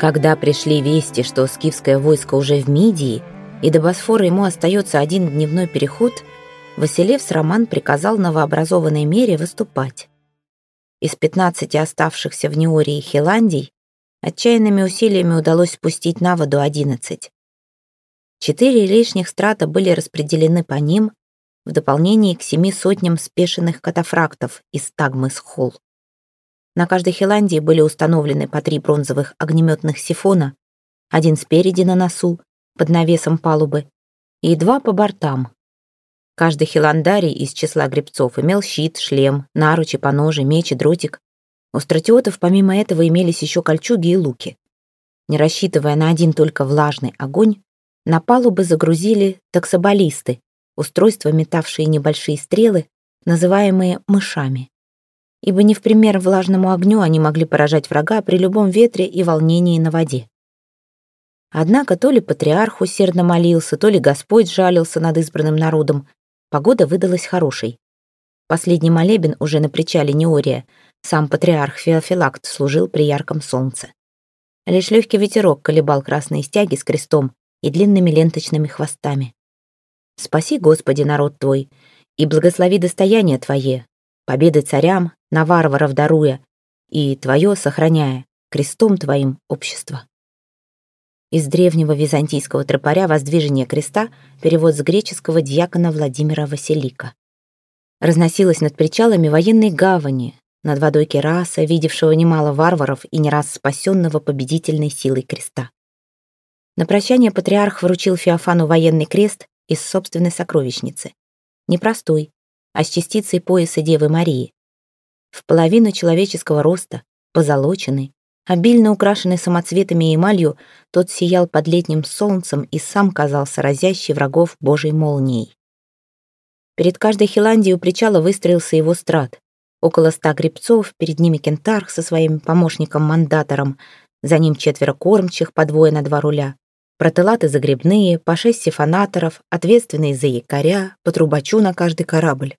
Когда пришли вести, что скифское войско уже в Мидии, и до Босфора ему остается один дневной переход, Василевс Роман приказал новообразованной мере выступать. Из 15 оставшихся в Неории Хиландий отчаянными усилиями удалось спустить на воду 11. Четыре лишних страта были распределены по ним, в дополнение к семи сотням спешенных катафрактов из Тагмыс-Холл. На каждой Хиландии были установлены по три бронзовых огнеметных сифона, один спереди на носу, под навесом палубы, и два по бортам. Каждый хиландарий из числа гребцов имел щит, шлем, наручи, поножи, меч и дротик. У стратиотов помимо этого имелись еще кольчуги и луки. Не рассчитывая на один только влажный огонь, на палубы загрузили таксобалисты, устройства, метавшие небольшие стрелы, называемые мышами. Ибо не в пример влажному огню они могли поражать врага при любом ветре и волнении на воде. Однако то ли патриарх усердно молился, то ли Господь жалился над избранным народом, погода выдалась хорошей. Последний молебен уже на причале Неория, сам патриарх Феофилакт служил при ярком солнце. Лишь легкий ветерок колебал красные стяги с крестом и длинными ленточными хвостами. Спаси, Господи, народ Твой, и благослови достояние Твое, победы царям, на варваров даруя, и Твое сохраняя, крестом Твоим общество. Из древнего византийского тропаря «Воздвижение креста» перевод с греческого диакона Владимира Василика. Разносилась над причалами военной гавани, над водой Кераса, видевшего немало варваров и не раз спасенного победительной силой креста. На прощание патриарх вручил Феофану военный крест из собственной сокровищницы. Не простой, а с частицей пояса Девы Марии. В половину человеческого роста, позолоченный, обильно украшенный самоцветами и эмалью, тот сиял под летним солнцем и сам казался разящий врагов божьей молнией. Перед каждой Хиландией у причала выстроился его страт. Около ста гребцов, перед ними кентарх со своим помощником-мандатором, за ним четверо кормчих по двое на два руля, протелаты загребные, по шесть сифонаторов, ответственные за якоря, по трубачу на каждый корабль.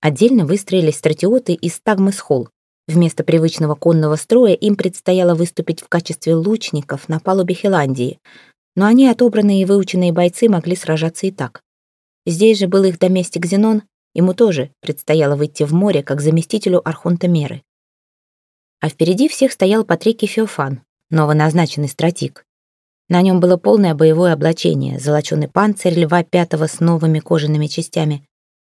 Отдельно выстроились стратиоты из Тагмыс-Холл. Вместо привычного конного строя им предстояло выступить в качестве лучников на палубе Хиландии, но они, отобранные и выученные бойцы, могли сражаться и так. Здесь же был их доместик Зенон, ему тоже предстояло выйти в море, как заместителю Архонта Меры. А впереди всех стоял Патрикий Феофан, новоназначенный стратик. На нем было полное боевое облачение, золоченый панцирь льва пятого с новыми кожаными частями,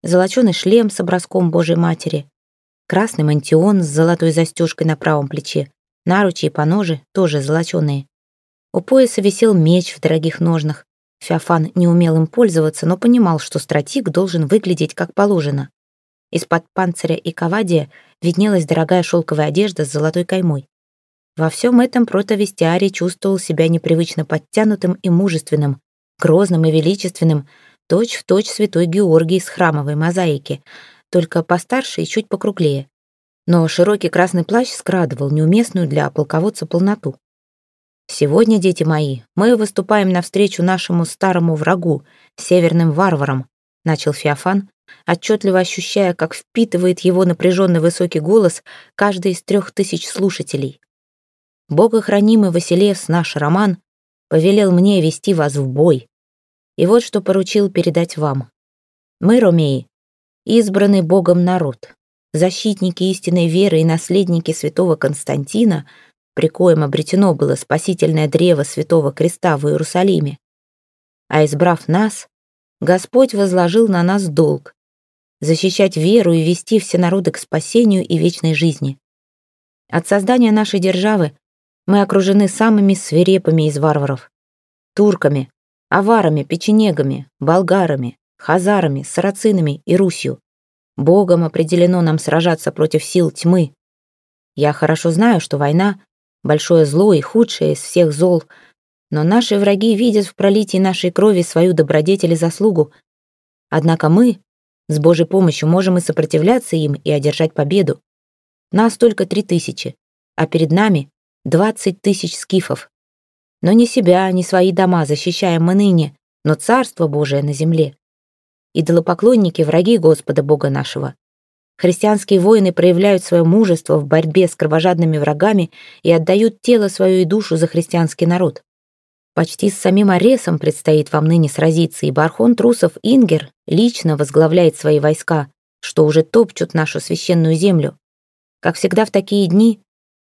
золоченый шлем с образком Божьей Матери, красный мантион с золотой застежкой на правом плече, наручи и поножи тоже золоченые. У пояса висел меч в дорогих ножнах. Феофан не умел им пользоваться, но понимал, что стратик должен выглядеть как положено. Из-под панциря и ковадия виднелась дорогая шелковая одежда с золотой каймой. Во всем этом протовестиарий чувствовал себя непривычно подтянутым и мужественным, грозным и величественным, точь-в-точь святой Георгий с храмовой мозаики, только постарше и чуть покруглее. Но широкий красный плащ скрадывал неуместную для полководца полноту. «Сегодня, дети мои, мы выступаем навстречу нашему старому врагу, северным варварам», начал Феофан, отчетливо ощущая, как впитывает его напряженный высокий голос каждый из трех тысяч слушателей. Богохранимый Василевс, наш Роман, повелел мне вести вас в бой. И вот что поручил передать вам. Мы, ромеи, избранный Богом народ, защитники истинной веры и наследники святого Константина, при коем обретено было спасительное древо святого креста в Иерусалиме. А избрав нас, Господь возложил на нас долг — защищать веру и вести все народы к спасению и вечной жизни. От создания нашей державы мы окружены самыми свирепыми из варваров. Турками, аварами, печенегами, болгарами, хазарами, сарацинами и Русью. Богом определено нам сражаться против сил тьмы. Я хорошо знаю, что война — большое зло и худшее из всех зол, но наши враги видят в пролитии нашей крови свою добродетель и заслугу. Однако мы, с Божьей помощью, можем и сопротивляться им и одержать победу. Нас только три тысячи, а перед нами Двадцать тысяч скифов. Но не себя, не свои дома защищаем мы ныне, но Царство Божие на земле. Идолопоклонники — враги Господа Бога нашего. Христианские воины проявляют свое мужество в борьбе с кровожадными врагами и отдают тело свою и душу за христианский народ. Почти с самим Аресом предстоит вам ныне сразиться, ибо Архон Трусов Ингер лично возглавляет свои войска, что уже топчут нашу священную землю. Как всегда в такие дни,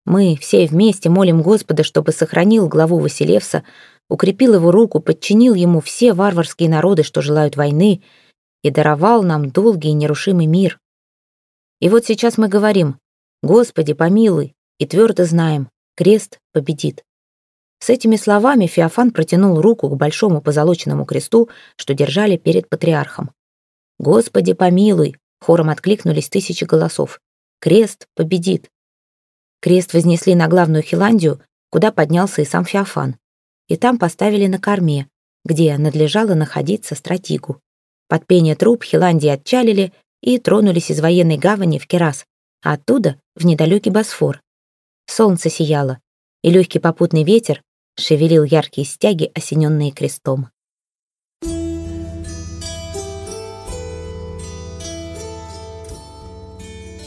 мы все вместе молим Господа, чтобы сохранил главу Василевса, укрепил его руку, подчинил ему все варварские народы, что желают войны, и даровал нам долгий и нерушимый мир. И вот сейчас мы говорим «Господи, помилуй», и твердо знаем, крест победит. С этими словами Феофан протянул руку к большому позолоченному кресту, что держали перед патриархом. «Господи, помилуй!» — хором откликнулись тысячи голосов. «Крест победит!» Крест вознесли на главную Хиландию, куда поднялся и сам Феофан. И там поставили на корме, где надлежало находиться стратигу. Под пение труб Хиландии отчалили и тронулись из военной гавани в Керас, а оттуда в недалекий Босфор. Солнце сияло, и легкий попутный ветер шевелил яркие стяги, осененные крестом.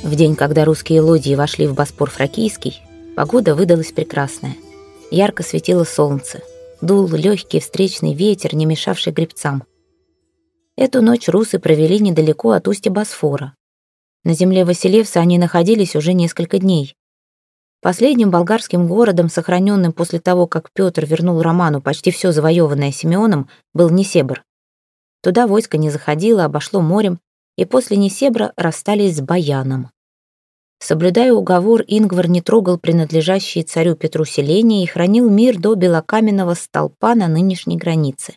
В день, когда русские лодии вошли в Боспор Фракийский, погода выдалась прекрасная. Ярко светило солнце, дул легкий встречный ветер, не мешавший гребцам. Эту ночь русы провели недалеко от устья Босфора. На земле Василевса они находились уже несколько дней. Последним болгарским городом, сохраненным после того, как Петр вернул Роману почти все завоеванное Симеоном, был Несебр. Туда войско не заходило, обошло морем, и после Несебра расстались с Баяном. Соблюдая уговор, Ингвар не трогал принадлежащие царю Петру селения и хранил мир до белокаменного столпа на нынешней границе.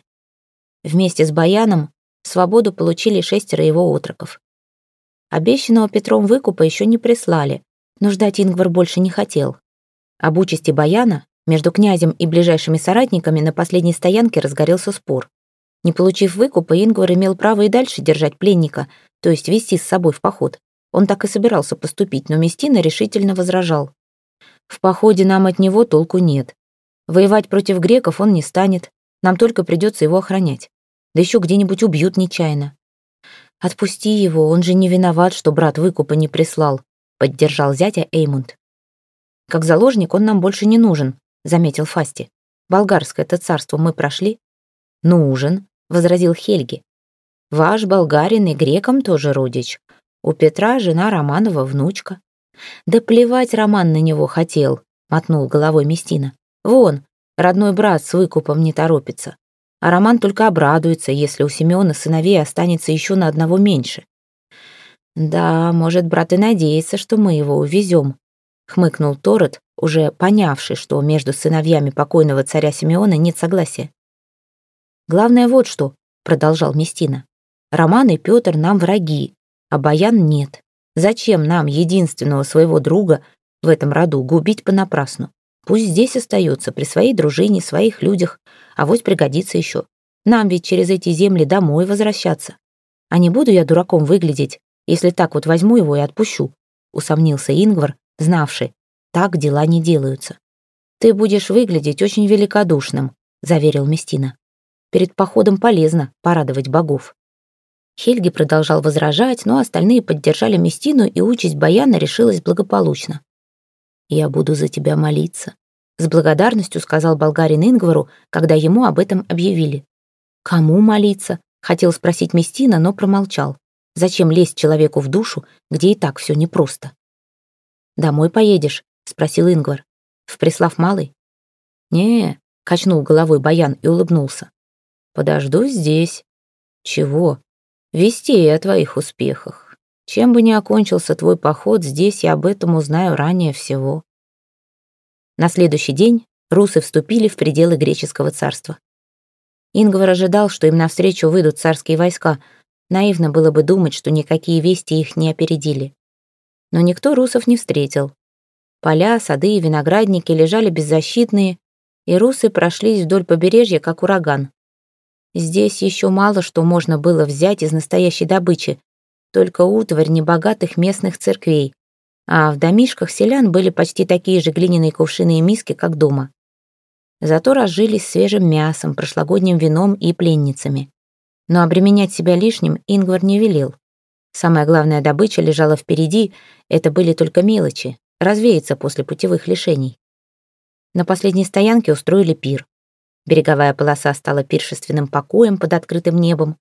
Вместе с Баяном свободу получили шестеро его отроков. Обещанного Петром выкупа еще не прислали, но ждать Ингвар больше не хотел. Об участи Баяна между князем и ближайшими соратниками на последней стоянке разгорелся спор. Не получив выкупа, Ингвар имел право и дальше держать пленника, то есть вести с собой в поход. Он так и собирался поступить, но Местина решительно возражал. «В походе нам от него толку нет. Воевать против греков он не станет, нам только придется его охранять. Да еще где-нибудь убьют нечаянно. Отпусти его, он же не виноват, что брат выкупа не прислал поддержал зятя Эймунд. Как заложник он нам больше не нужен, заметил Фасти. Болгарское это царство мы прошли. Нужен, возразил Хельги. Ваш болгарин и грекам тоже родич. У Петра жена Романова внучка. Да плевать Роман на него хотел, мотнул головой Местина. Вон, родной брат с выкупом не торопится. А Роман только обрадуется, если у Семёна сыновей останется еще на одного меньше. «Да, может, брат и надеется, что мы его увезем», — хмыкнул Торет, уже понявший, что между сыновьями покойного царя Симеона нет согласия. «Главное вот что», — продолжал Местина. «Роман и Петр нам враги, а Баян нет. Зачем нам, единственного своего друга, в этом роду губить понапрасну? Пусть здесь остается, при своей дружине, своих людях, а вось пригодится еще. Нам ведь через эти земли домой возвращаться. А не буду я дураком выглядеть, если так вот возьму его и отпущу», — усомнился Ингвар, знавший, так дела не делаются. «Ты будешь выглядеть очень великодушным», — заверил Местина. «Перед походом полезно порадовать богов». Хельги продолжал возражать, но остальные поддержали Местину, и участь Баяна решилась благополучно. «Я буду за тебя молиться», — с благодарностью сказал болгарин Ингвару, когда ему об этом объявили. «Кому молиться?» — хотел спросить Местина, но промолчал. Зачем лезть человеку в душу, где и так все непросто? «Домой поедешь?» — спросил Ингвар. «В Преслав Малый?» «Не», — качнул головой Баян и улыбнулся. «Подожду здесь». «Чего?» «Вести о твоих успехах. Чем бы ни окончился твой поход, здесь я об этом узнаю ранее всего». На следующий день русы вступили в пределы греческого царства. Ингвар ожидал, что им навстречу выйдут царские войска — Наивно было бы думать, что никакие вести их не опередили. Но никто русов не встретил. Поля, сады и виноградники лежали беззащитные, и русы прошлись вдоль побережья, как ураган. Здесь еще мало что можно было взять из настоящей добычи, только утварь небогатых местных церквей, а в домишках селян были почти такие же глиняные кувшины и миски, как дома. Зато разжились свежим мясом, прошлогодним вином и пленницами. Но обременять себя лишним Ингвар не велел. Самая главная добыча лежала впереди, это были только мелочи, развеяться после путевых лишений. На последней стоянке устроили пир. Береговая полоса стала пиршественным покоем под открытым небом.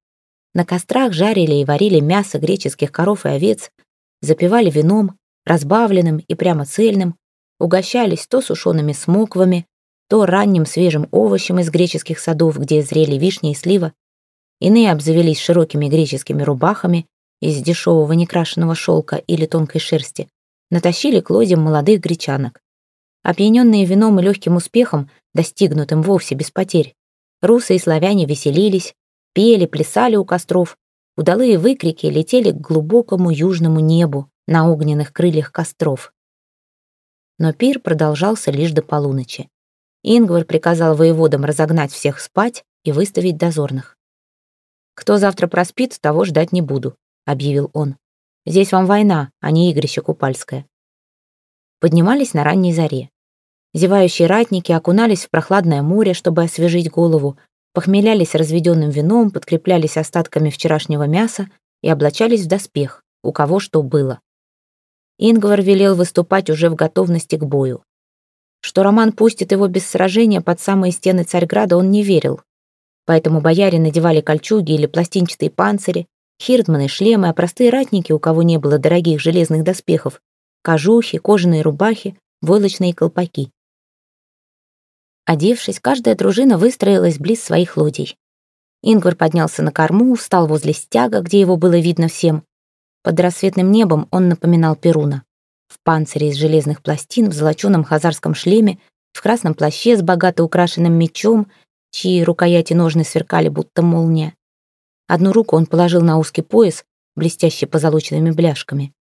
На кострах жарили и варили мясо греческих коров и овец, запивали вином, разбавленным и прямо цельным, угощались то сушеными смоквами, то ранним свежим овощем из греческих садов, где зрели вишни и слива. Иные обзавелись широкими греческими рубахами из дешевого некрашенного шелка или тонкой шерсти, натащили к лодям молодых гречанок. Опьяненные вином и легким успехом, достигнутым вовсе без потерь, русы и славяне веселились, пели, плясали у костров, удалые выкрики летели к глубокому южному небу на огненных крыльях костров. Но пир продолжался лишь до полуночи. Ингвар приказал воеводам разогнать всех спать и выставить дозорных. «Кто завтра проспит, того ждать не буду. — объявил он. «Здесь вам война, а не игрище купальское». Поднимались на ранней заре. Зевающие ратники окунались в прохладное море, чтобы освежить голову, похмелялись разведенным вином, подкреплялись остатками вчерашнего мяса и облачались в доспех, у кого что было. Ингвар велел выступать уже в готовности к бою. Что Роман пустит его без сражения под самые стены Царьграда, он не верил. Поэтому бояре надевали кольчуги или пластинчатые панцири, Хирдманы, шлемы, а простые ратники, у кого не было дорогих железных доспехов, кожухи, кожаные рубахи, войлочные колпаки. Одевшись, каждая дружина выстроилась близ своих лодей. Ингвар поднялся на корму, встал возле стяга, где его было видно всем. Под рассветным небом он напоминал Перуна. В панцире из железных пластин, в золоченом хазарском шлеме, в красном плаще с богато украшенным мечом, чьи рукояти ножны сверкали, будто молния. Одну руку он положил на узкий пояс, блестящий позолоченными бляшками,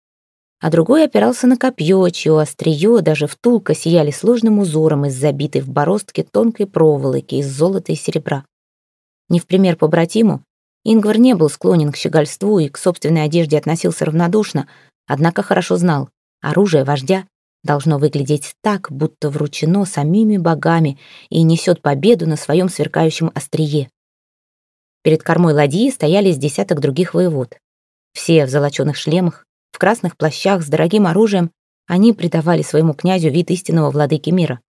а другой опирался на копье, чье острие, даже втулка, сияли сложным узором из забитой в бороздке тонкой проволоки из золота и серебра. Не в пример побратиму, Ингвар не был склонен к щегольству и к собственной одежде относился равнодушно, однако хорошо знал, оружие вождя должно выглядеть так, будто вручено самими богами и несет победу на своем сверкающем острие. Перед кормой ладьи стояли с десяток других воевод. Все в золоченых шлемах, в красных плащах с дорогим оружием, они придавали своему князю вид истинного владыки мира.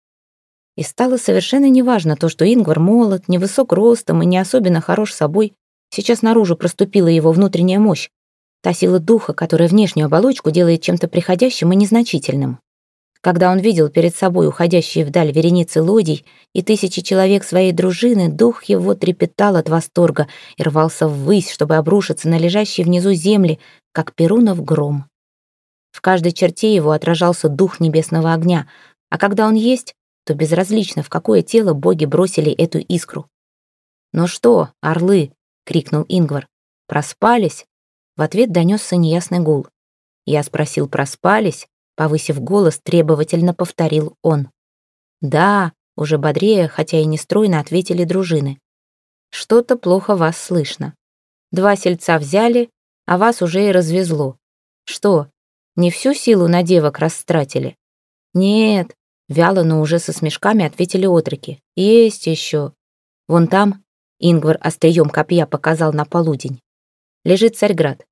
И стало совершенно неважно то, что Ингвар молод, невысок ростом и не особенно хорош собой. Сейчас наружу проступила его внутренняя мощь, та сила духа, которая внешнюю оболочку делает чем-то приходящим и незначительным. Когда он видел перед собой уходящие вдаль вереницы лодий и тысячи человек своей дружины, дух его трепетал от восторга и рвался ввысь, чтобы обрушиться на лежащие внизу земли, как перунов гром. В каждой черте его отражался дух небесного огня, а когда он есть, то безразлично, в какое тело боги бросили эту искру. «Ну что, орлы?» — крикнул Ингвар. «Проспались?» В ответ донесся неясный гул. Я спросил, проспались? Повысив голос, требовательно повторил он. «Да», уже бодрее, хотя и не стройно, ответили дружины. «Что-то плохо вас слышно. Два сельца взяли, а вас уже и развезло. Что, не всю силу на девок растратили?» «Нет», — вяло, но уже со смешками ответили отроки. «Есть еще. Вон там», — Ингвар острием копья показал на полудень, — «лежит Царьград.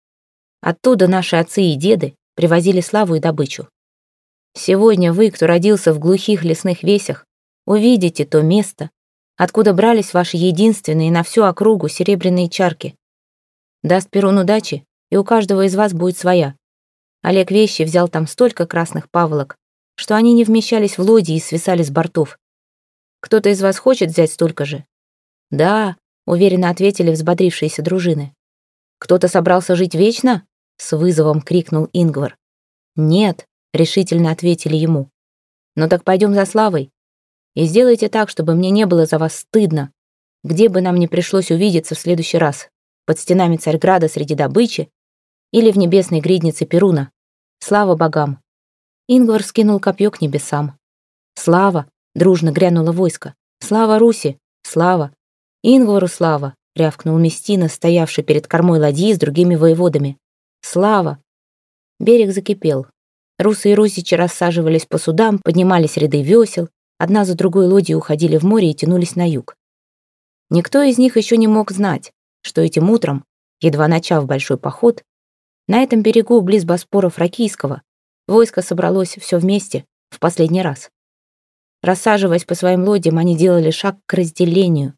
Оттуда наши отцы и деды привозили славу и добычу. Сегодня вы, кто родился в глухих лесных весях, увидите то место, откуда брались ваши единственные на всю округу серебряные чарки. Даст Перун удачи, и у каждого из вас будет своя. Олег Вещий взял там столько красных паволок, что они не вмещались в лодьи и свисали с бортов. Кто-то из вас хочет взять столько же? Да, уверенно ответили взбодрившиеся дружинники. Кто-то собрался жить вечно? С вызовом крикнул Ингвар. «Нет», — решительно ответили ему. «Ну так пойдем за Славой. И сделайте так, чтобы мне не было за вас стыдно, где бы нам ни пришлось увидеться в следующий раз, под стенами Царьграда среди добычи или в небесной гриднице Перуна. Слава богам!» Ингвар скинул копье к небесам. «Слава!» — дружно грянуло войско. «Слава Руси! Слава! Ингвару слава!» — рявкнул Местина, стоявший перед кормой ладьи с другими воеводами. Слава! Берег закипел. Русы и русичи рассаживались по судам, поднимались ряды весел, одна за другой лодии уходили в море и тянулись на юг. Никто из них еще не мог знать, что этим утром, едва начав большой поход, На этом берегу, близ Боспора Фракийского, войско собралось все вместе, в последний раз. Рассаживаясь по своим лодям, они делали шаг к разделению.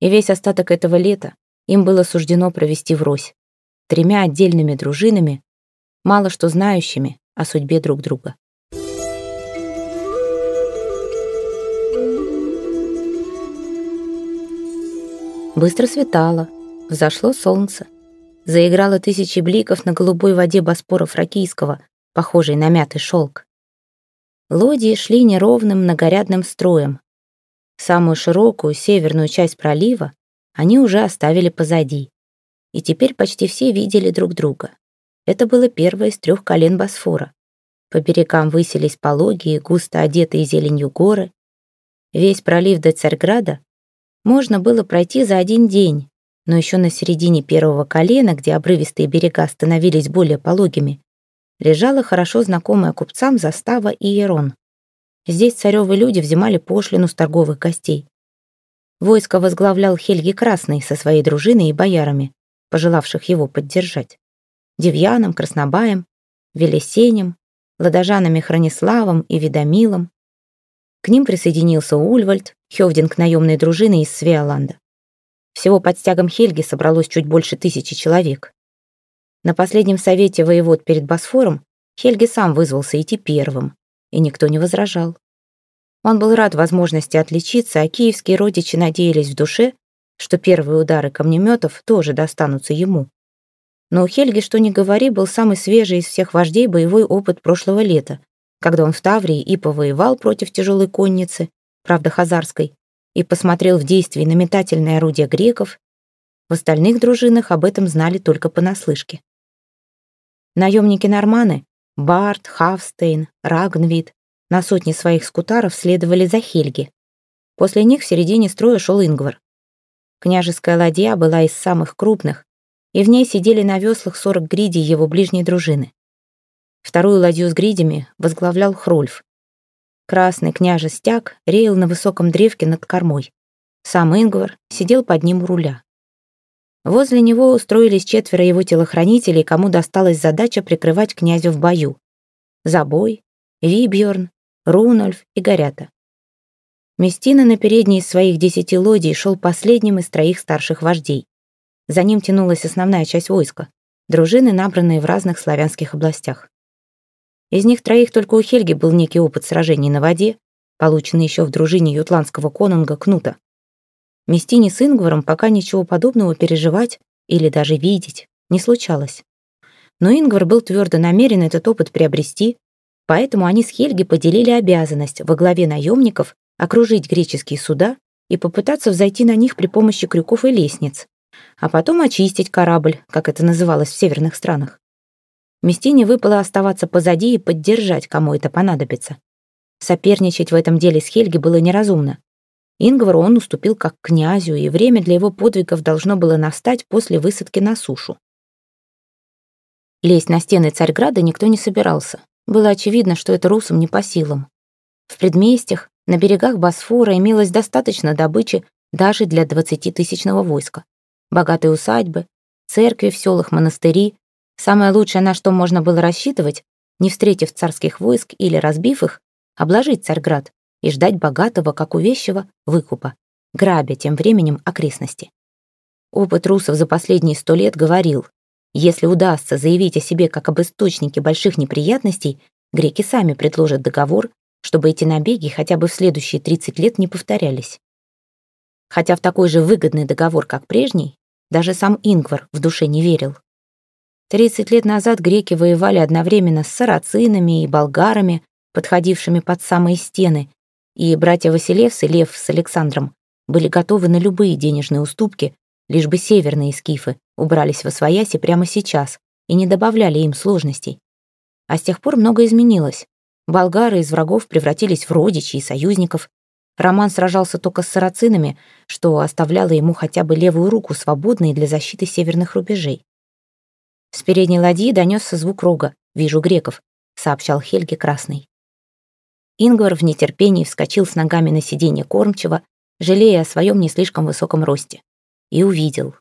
И весь остаток этого лета им было суждено провести врозь. Тремя отдельными дружинами, мало что знающими о судьбе друг друга. Быстро светало, взошло солнце. Заиграло тысячи бликов на голубой воде Боспора Фракийского, похожей на мятый шелк. Лодии шли неровным многорядным строем. Самую широкую северную часть пролива они уже оставили позади. И теперь почти все видели друг друга. Это было первое из трех колен Босфора. По берегам высились пологие, густо одетые зеленью горы. Весь пролив до Царьграда можно было пройти за один день, но еще на середине первого колена, где обрывистые берега становились более пологими, лежала хорошо знакомая купцам застава Иерон. Здесь царевы люди взимали пошлину с торговых гостей. Войско возглавлял Хельги Красный со своей дружиной и боярами, пожелавших его поддержать. Девьяном, Краснобаем, Велесенем, Ладожанами Хрониславом и Видомилом. К ним присоединился Ульвальд, Хевдинг наемной дружины из Свеоланда. Всего под стягом Хельги собралось чуть больше тысячи человек. На последнем совете воевод перед Босфором Хельги сам вызвался идти первым, и никто не возражал. Он был рад возможности отличиться, а киевские родичи надеялись в душе, что первые удары камнеметов тоже достанутся ему. Но у Хельги, что ни говори, был самый свежий из всех вождей боевой опыт прошлого лета, когда он в Таврии и повоевал против тяжелой конницы, правда хазарской, и посмотрел в действии на метательные орудия греков. В остальных дружинах об этом знали только понаслышке. Наемники-норманы — Барт, Хавстейн, Рагнвид — на сотни своих скутаров следовали за Хельги. После них в середине строя шел Ингвар. Княжеская ладья была из самых крупных, и в ней сидели на веслах сорок гридей его ближней дружины. Вторую ладью с гридями возглавлял Хрольф. Красный княже стяг реял на высоком древке над кормой. Сам Ингвар сидел под ним у руля. Возле него устроились четверо его телохранителей, кому досталась задача прикрывать князю в бою. Забой, Вибьорн, Рунольф и Горята. Местина на передней из своих десяти лодий шел последним из троих старших вождей. За ним тянулась основная часть войска, дружины, набранные в разных славянских областях. Из них троих только у Хельги был некий опыт сражений на воде, полученный еще в дружине ютландского конунга Кнута. Местине с Ингваром пока ничего подобного переживать или даже видеть не случалось. Но Ингвар был твердо намерен этот опыт приобрести, поэтому они с Хельги поделили обязанность во главе наемников окружить греческие суда и попытаться взойти на них при помощи крюков и лестниц, а потом очистить корабль, как это называлось в северных странах. Местине выпало оставаться позади и поддержать, кому это понадобится. Соперничать в этом деле с Хельги было неразумно. Ингвару он уступил как князю, и время для его подвигов должно было настать после высадки на сушу. Лезть на стены Царьграда никто не собирался. Было очевидно, что это русам не по силам. В предместьях, на берегах Босфора имелось достаточно добычи даже для двадцатитысячного войска. Богатые усадьбы, церкви в селах, монастыри. Самое лучшее, на что можно было рассчитывать, не встретив царских войск или разбив их, обложить Царьград, и ждать богатого, как у выкупа, грабя тем временем окрестности. Опыт русов за последние сто лет говорил, если удастся заявить о себе как об источнике больших неприятностей, греки сами предложат договор, чтобы эти набеги хотя бы в следующие 30 лет не повторялись. Хотя в такой же выгодный договор, как прежний, даже сам Ингвар в душе не верил. 30 лет назад греки воевали одновременно с сарацинами и болгарами, подходившими под самые стены, и братья Василевс и Лев с Александром были готовы на любые денежные уступки, лишь бы северные скифы убрались во свояси прямо сейчас и не добавляли им сложностей. А с тех пор многое изменилось. Болгары из врагов превратились в родичей и союзников. Роман сражался только с сарацинами, что оставляло ему хотя бы левую руку свободной для защиты северных рубежей. С передней ладьи донесся звук рога. «Вижу греков», — сообщал Хельги Красный. Ингвар в нетерпении вскочил с ногами на сиденье кормчего, жалея о своем не слишком высоком росте. И увидел.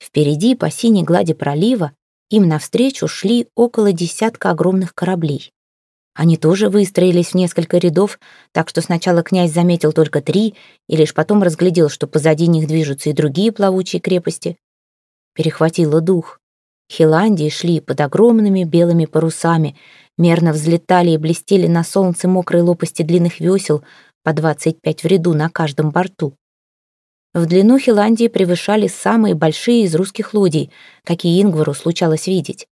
Впереди, по синей глади пролива, им навстречу шли около десятка огромных кораблей. Они тоже выстроились в несколько рядов, так что сначала князь заметил только три, и лишь потом разглядел, что позади них движутся и другие плавучие крепости. Перехватило дух. Хиландии шли под огромными белыми парусами, мерно взлетали и блестели на солнце мокрые лопасти длинных весел, по 25 в ряду на каждом борту. В длину Хиландии превышали самые большие из русских лодий, какие Ингвару случалось видеть.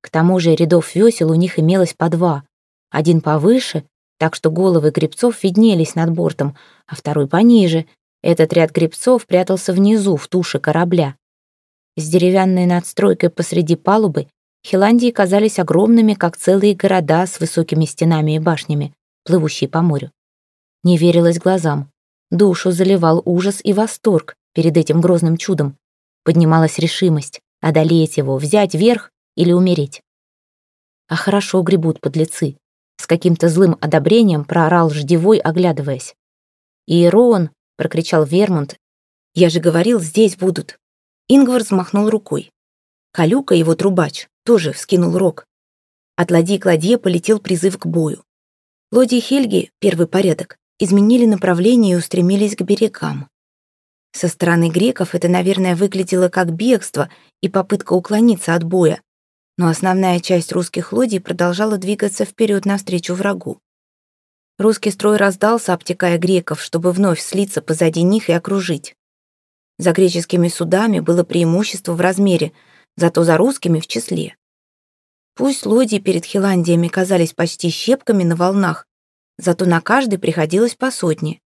К тому же рядов весел у них имелось по два. Один повыше, так что головы гребцов виднелись над бортом, а второй пониже. Этот ряд гребцов прятался внизу, в туше корабля. С деревянной надстройкой посреди палубы Хиландии казались огромными, как целые города с высокими стенами и башнями, плывущие по морю. Не верилось глазам. Душу заливал ужас и восторг перед этим грозным чудом. Поднималась решимость одолеть его, взять верх или умереть. А хорошо гребут подлецы. Каким-то злым одобрением проорал ждевой, оглядываясь. «Иерон!» — прокричал Вермунд. «Я же говорил, здесь будут!» Ингвар взмахнул рукой. Калюка, его трубач, тоже вскинул рог. От ладьи к ладье полетел призыв к бою. Лодии Хельги, первый порядок, изменили направление и устремились к берегам. Со стороны греков это, наверное, выглядело как бегство и попытка уклониться от боя, но основная часть русских лодий продолжала двигаться вперед навстречу врагу. Русский строй раздался, обтекая греков, чтобы вновь слиться позади них и окружить. За греческими судами было преимущество в размере, зато за русскими в числе. Пусть лодии перед Хиландиями казались почти щепками на волнах, зато на каждой приходилось по сотне.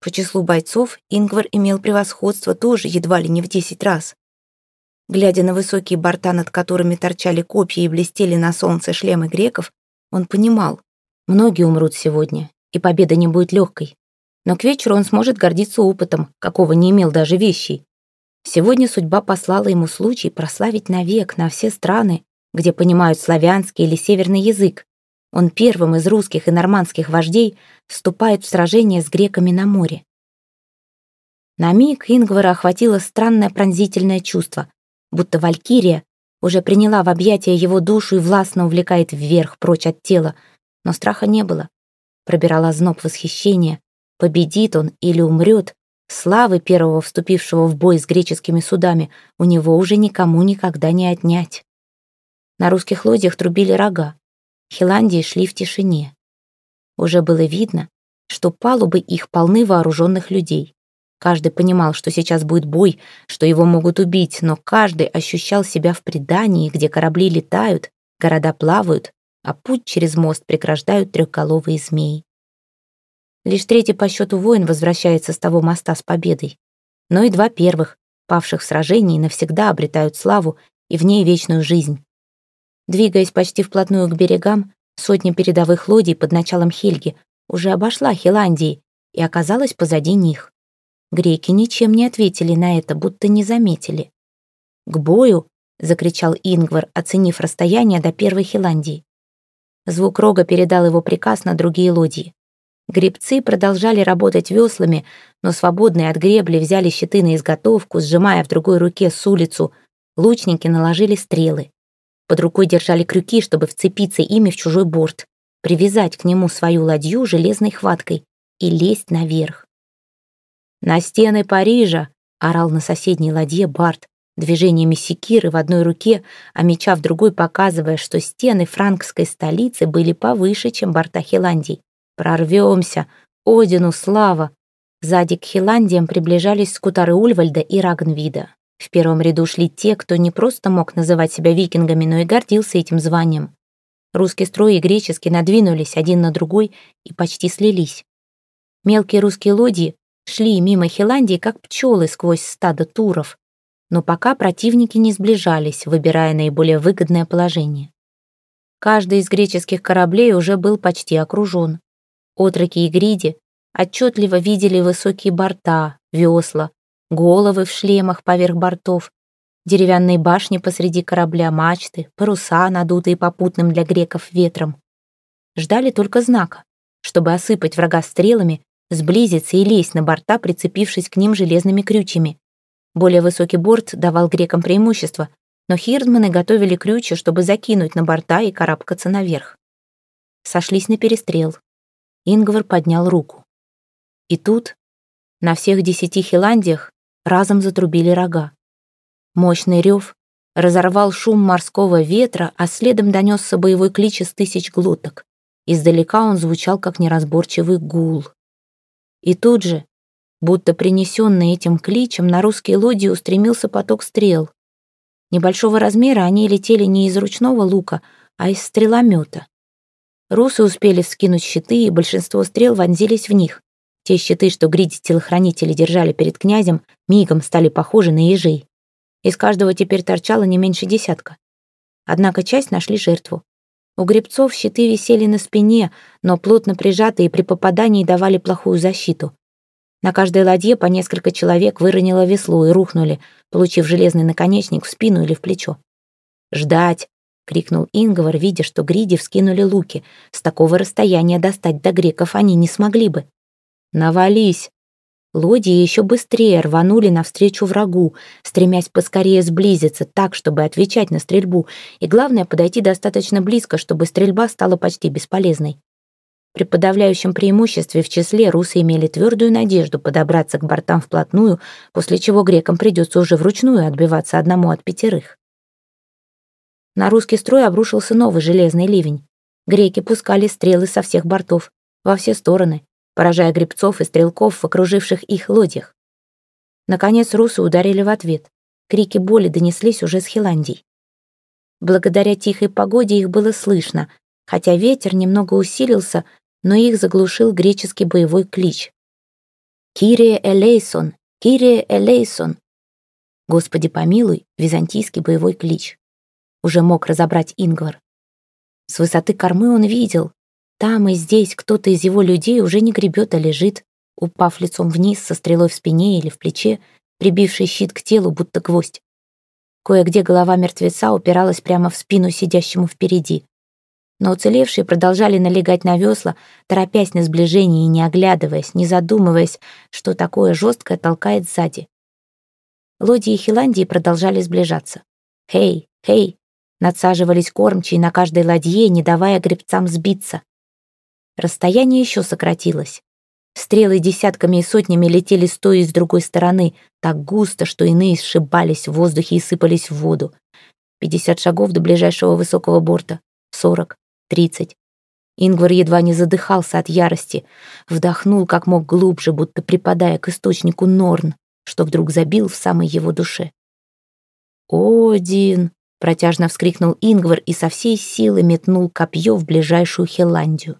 По числу бойцов Ингвар имел превосходство тоже едва ли не в десять раз. Глядя на высокие борта, над которыми торчали копья и блестели на солнце шлемы греков, он понимал, многие умрут сегодня, и победа не будет легкой. Но к вечеру он сможет гордиться опытом, какого не имел даже вещей. Сегодня судьба послала ему случай прославить навек на все страны, где понимают славянский или северный язык, он первым из русских и нормандских вождей вступает в сражение с греками на море. На миг Ингвара охватило странное пронзительное чувство, будто Валькирия уже приняла в объятия его душу и властно увлекает вверх, прочь от тела, но страха не было. Пробирала зноб восхищения, победит он или умрет, славы первого вступившего в бой с греческими судами у него уже никому никогда не отнять. На русских лодьях трубили рога, Хиландии шли в тишине. Уже было видно, что палубы их полны вооруженных людей. Каждый понимал, что сейчас будет бой, что его могут убить, но каждый ощущал себя в предании, где корабли летают, города плавают, а путь через мост преграждают трехголовые змеи. Лишь третий по счету воин возвращается с того моста с победой. Но и два первых, павших в сражении, навсегда обретают славу и в ней вечную жизнь. Двигаясь почти вплотную к берегам, сотня передовых лодий под началом Хельги уже обошла Хиландии и оказалась позади них. Греки ничем не ответили на это, будто не заметили. «К бою!» — закричал Ингвар, оценив расстояние до первой Хиландии. Звук рога передал его приказ на другие лодьи. Гребцы продолжали работать веслами, но свободные от гребли взяли щиты на изготовку, сжимая в другой руке с улицу. Лучники наложили стрелы. Под рукой держали крюки, чтобы вцепиться ими в чужой борт, привязать к нему свою ладью железной хваткой и лезть наверх. «На стены Парижа!» — орал на соседней ладье Барт, движениями секиры в одной руке, а меча в другой, показывая, что стены франкской столицы были повыше, чем борта Хиландии. «Прорвемся! Одину слава!» Сзади к Хиландиям приближались скутары Ульвальда и Рагнвида. В первом ряду шли те, кто не просто мог называть себя викингами, но и гордился этим званием. Русский строй и греческий надвинулись один на другой и почти слились. Мелкие русские лодьи шли мимо Хиландии, как пчелы сквозь стадо туров, но пока противники не сближались, выбирая наиболее выгодное положение. Каждый из греческих кораблей уже был почти окружен. Отроки и гриди отчетливо видели высокие борта, весла, головы в шлемах поверх бортов, деревянные башни посреди корабля, мачты, паруса, надутые попутным для греков ветром. Ждали только знака, чтобы осыпать врага стрелами, сблизиться и лезть на борта, прицепившись к ним железными крючьями. Более высокий борт давал грекам преимущество, но хирдманы готовили крючи, чтобы закинуть на борта и карабкаться наверх. Сошлись на перестрел. Ингвар поднял руку. И тут на всех десяти хиландиях разом затрубили рога. Мощный рев разорвал шум морского ветра, а следом донесся боевой клич из тысяч глоток. Издалека он звучал, как неразборчивый гул. И тут же, будто принесенный этим кличем, на русские лодии устремился поток стрел. Небольшого размера они летели не из ручного лука, а из стреломета. Русы успели вскинуть щиты, и большинство стрел вонзились в них. Те щиты, что гриди-телохранители держали перед князем, мигом стали похожи на ежей. Из каждого теперь торчало не меньше десятка. Однако часть нашли жертву. У гребцов щиты висели на спине, но плотно прижатые при попадании давали плохую защиту. На каждой ладье по несколько человек выронило весло и рухнули, получив железный наконечник в спину или в плечо. «Ждать!» — крикнул Ингвар, видя, что гриди вскинули луки. С такого расстояния достать до греков они не смогли бы. «Навались!» Лодии еще быстрее рванули навстречу врагу, стремясь поскорее сблизиться так, чтобы отвечать на стрельбу, и главное, подойти достаточно близко, чтобы стрельба стала почти бесполезной. При подавляющем преимуществе в числе русы имели твердую надежду подобраться к бортам вплотную, после чего грекам придется уже вручную отбиваться одному от пятерых. На русский строй обрушился новый железный ливень. Греки пускали стрелы со всех бортов, во все стороны, поражая гребцов и стрелков в окруживших их лодьях. Наконец русы ударили в ответ. Крики боли донеслись уже с Хиландий. Благодаря тихой погоде их было слышно, хотя ветер немного усилился, но их заглушил греческий боевой клич. «Кирия Элейсон! Кирия Элейсон!» «Господи помилуй!» — византийский боевой клич. Уже мог разобрать Ингвар. С высоты кормы он видел, там и здесь кто-то из его людей уже не гребет, а лежит, упав лицом вниз со стрелой в спине или в плече, прибивший щит к телу, будто гвоздь. Кое-где голова мертвеца упиралась прямо в спину сидящему впереди. Но уцелевшие продолжали налегать на весла, торопясь на сближение и не оглядываясь, не задумываясь, что такое жесткое толкает сзади. Лодии Хиландии продолжали сближаться. «Хей! Хей!» Надсаживались кормчие на каждой ладье, не давая гребцам сбиться. Расстояние еще сократилось. Стрелы десятками и сотнями летели с той и с другой стороны, так густо, что иные сшибались в воздухе и сыпались в воду. Пятьдесят шагов до ближайшего высокого борта. Сорок. Тридцать. Ингвар едва не задыхался от ярости. Вдохнул как мог глубже, будто припадая к источнику Норн, что вдруг забил в самой его душе. «Один!» — протяжно вскрикнул Ингвар и со всей силы метнул копье в ближайшую Хеландию.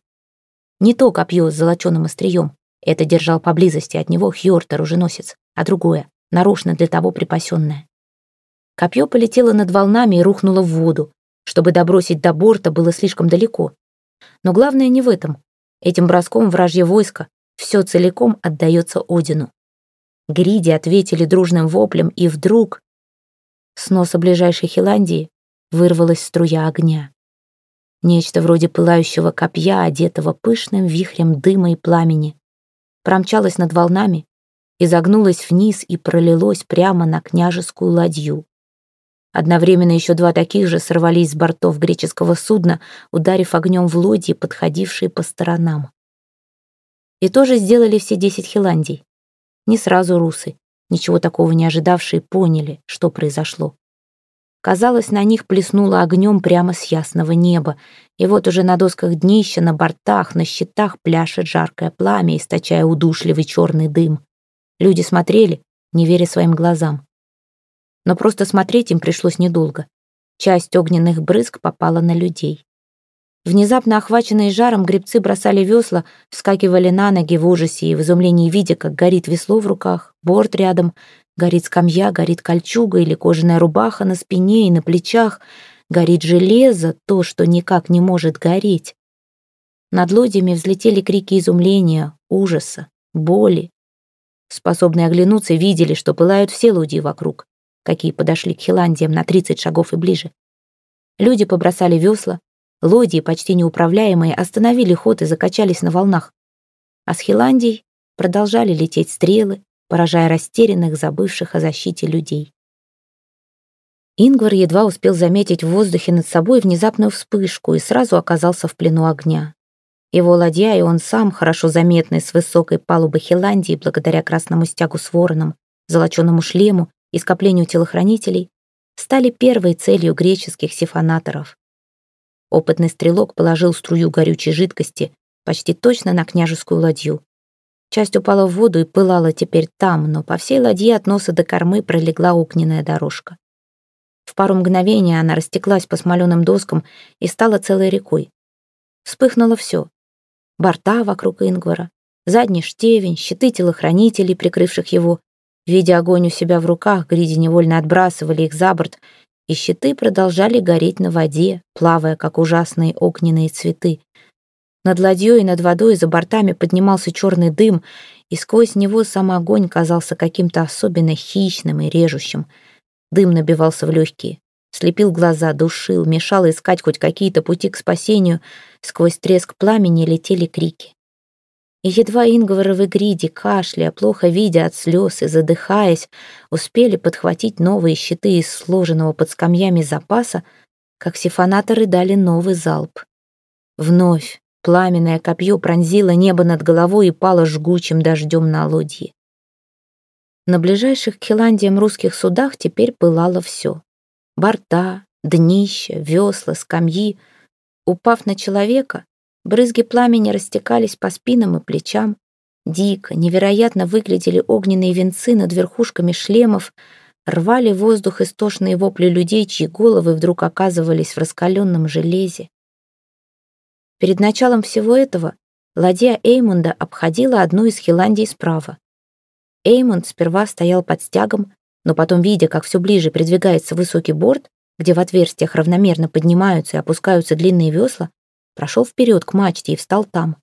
Не то копье с золоченым острием, это держал поблизости от него Хьорт, оруженосец, а другое, нарочно для того припасенное. Копье полетело над волнами и рухнуло в воду. Чтобы добросить до борта, было слишком далеко. Но главное не в этом. Этим броском вражье войско все целиком отдается Одину. Гриди ответили дружным воплем, и вдруг с носа ближайшей Хиландии вырвалась струя огня. Нечто вроде пылающего копья, одетого пышным вихрем дыма и пламени. Промчалось над волнами, изогнулось вниз и пролилось прямо на княжескую ладью. Одновременно еще два таких же сорвались с бортов греческого судна, ударив огнем в лодьи, подходившие по сторонам. И тоже сделали все десять хиландий. Не сразу русы, ничего такого не ожидавшие, поняли, что произошло. Казалось, на них плеснуло огнем прямо с ясного неба. И вот уже на досках днища, на бортах, на щитах пляшет жаркое пламя, источая удушливый черный дым. Люди смотрели, не веря своим глазам. Но просто смотреть им пришлось недолго. Часть огненных брызг попала на людей. Внезапно охваченные жаром, гребцы бросали весла, вскакивали на ноги в ужасе и в изумлении, видя, как горит весло в руках, борт рядом, Горит скамья, горит кольчуга или кожаная рубаха на спине и на плечах. Горит железо, то, что никак не может гореть. Над лодями взлетели крики изумления, ужаса, боли. Способные оглянуться, видели, что пылают все лодьи вокруг, какие подошли к Хиландиям на 30 шагов и ближе. Люди побросали весла, лодьи, почти неуправляемые, остановили ход и закачались на волнах. А с Хиландией продолжали лететь стрелы, поражая растерянных, забывших о защите людей. Ингвар едва успел заметить в воздухе над собой внезапную вспышку и сразу оказался в плену огня. Его ладья и он сам, хорошо заметный с высокой палубы Хиландии благодаря красному стягу с вороном, золоченому шлему и скоплению телохранителей, стали первой целью греческих сифонаторов. Опытный стрелок положил струю горючей жидкости почти точно на княжескую ладью. Часть упала в воду и пылала теперь там, но по всей ладье от носа до кормы пролегла огненная дорожка. В пару мгновений она растеклась по смоленым доскам и стала целой рекой. Вспыхнуло все. Борта вокруг Ингвара, задний штевень, щиты телохранителей, прикрывших его. Видя огонь у себя в руках, гриди невольно отбрасывали их за борт, и щиты продолжали гореть на воде, плавая, как ужасные огненные цветы. Над ладьей и над водой за бортами поднимался черный дым, и сквозь него сам огонь казался каким-то особенно хищным и режущим. Дым набивался в легкие, слепил глаза, душил, мешал искать хоть какие-то пути к спасению. Сквозь треск пламени летели крики. И едва Ингваровы гриди, кашляя, плохо видя от слез и задыхаясь, успели подхватить новые щиты из сложенного под скамьями запаса, как сифонаторы дали новый залп. Вновь Пламенное копье пронзило небо над головой и пало жгучим дождем на лодье. На ближайших к Хиландиям русских судах теперь пылало все. Борта, днища, весла, скамьи. Упав на человека, брызги пламени растекались по спинам и плечам. Дико, невероятно выглядели огненные венцы над верхушками шлемов, рвали воздух истошные вопли людей, чьи головы вдруг оказывались в раскаленном железе. Перед началом всего этого ладья Эймунда обходила одну из Хиландий справа. Эймунд сперва стоял под стягом, но потом, видя, как все ближе придвигается высокий борт, где в отверстиях равномерно поднимаются и опускаются длинные весла, прошел вперед к мачте и встал там.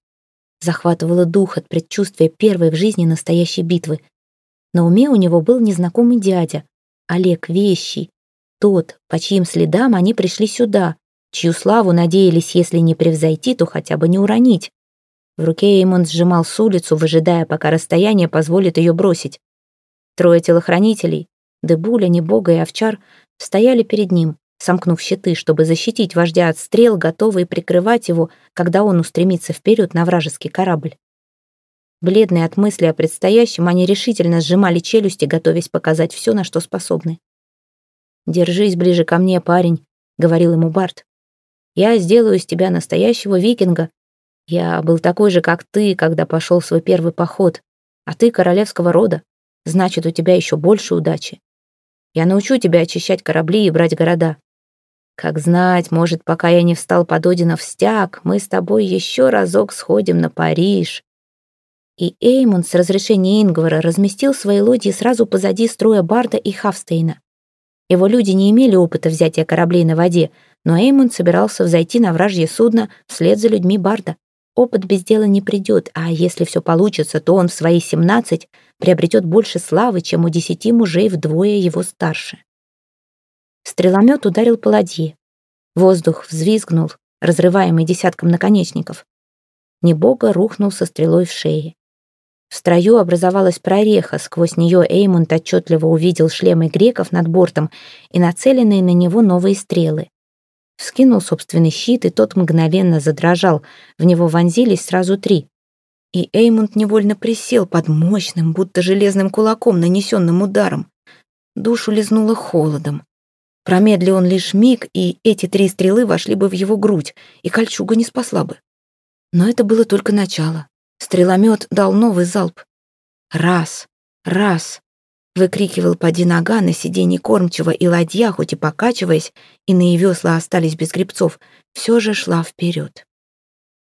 Захватывало дух от предчувствия первой в жизни настоящей битвы. На уме у него был незнакомый дядя, Олег Вещий, тот, по чьим следам они пришли сюда, чью славу надеялись, если не превзойти, то хотя бы не уронить. В руке Эймон сжимал с улицу, выжидая, пока расстояние позволит ее бросить. Трое телохранителей, Дебуля, Небога и Овчар, стояли перед ним, сомкнув щиты, чтобы защитить вождя от стрел, готовые прикрывать его, когда он устремится вперед на вражеский корабль. Бледные от мысли о предстоящем, они решительно сжимали челюсти, готовясь показать все, на что способны. «Держись ближе ко мне, парень», — говорил ему Барт. Я сделаю из тебя настоящего викинга. Я был такой же, как ты, когда пошел свой первый поход. А ты королевского рода. Значит, у тебя еще больше удачи. Я научу тебя очищать корабли и брать города. Как знать, может, пока я не встал под Одинов стяг, мы с тобой еще разок сходим на Париж. И Эймон с разрешения Ингвара разместил свои лодьи сразу позади строя Барда и Хавстейна. Его люди не имели опыта взятия кораблей на воде, но Эймунд собирался взойти на вражье судно вслед за людьми Барда. Опыт без дела не придет, а если все получится, то он в свои семнадцать приобретет больше славы, чем у десяти мужей вдвое его старше. Стреломет ударил по ладье. Воздух взвизгнул, разрываемый десятком наконечников. Небога рухнул со стрелой в шее. В строю образовалась прореха, сквозь нее Эймунд отчетливо увидел шлемы греков над бортом и нацеленные на него новые стрелы. Вскинул собственный щит, и тот мгновенно задрожал. В него вонзились сразу три. И Эймунд невольно присел под мощным, будто железным кулаком, нанесенным ударом. Душу лизнуло холодом. Промедли он лишь миг, и эти три стрелы вошли бы в его грудь, и кольчуга не спасла бы. Но это было только начало. Стреломет дал новый залп. Раз, раз, Выкрикивал поди нога на сиденье кормчего, и ладья, хоть и покачиваясь, иные весла остались без гребцов, все же шла вперед.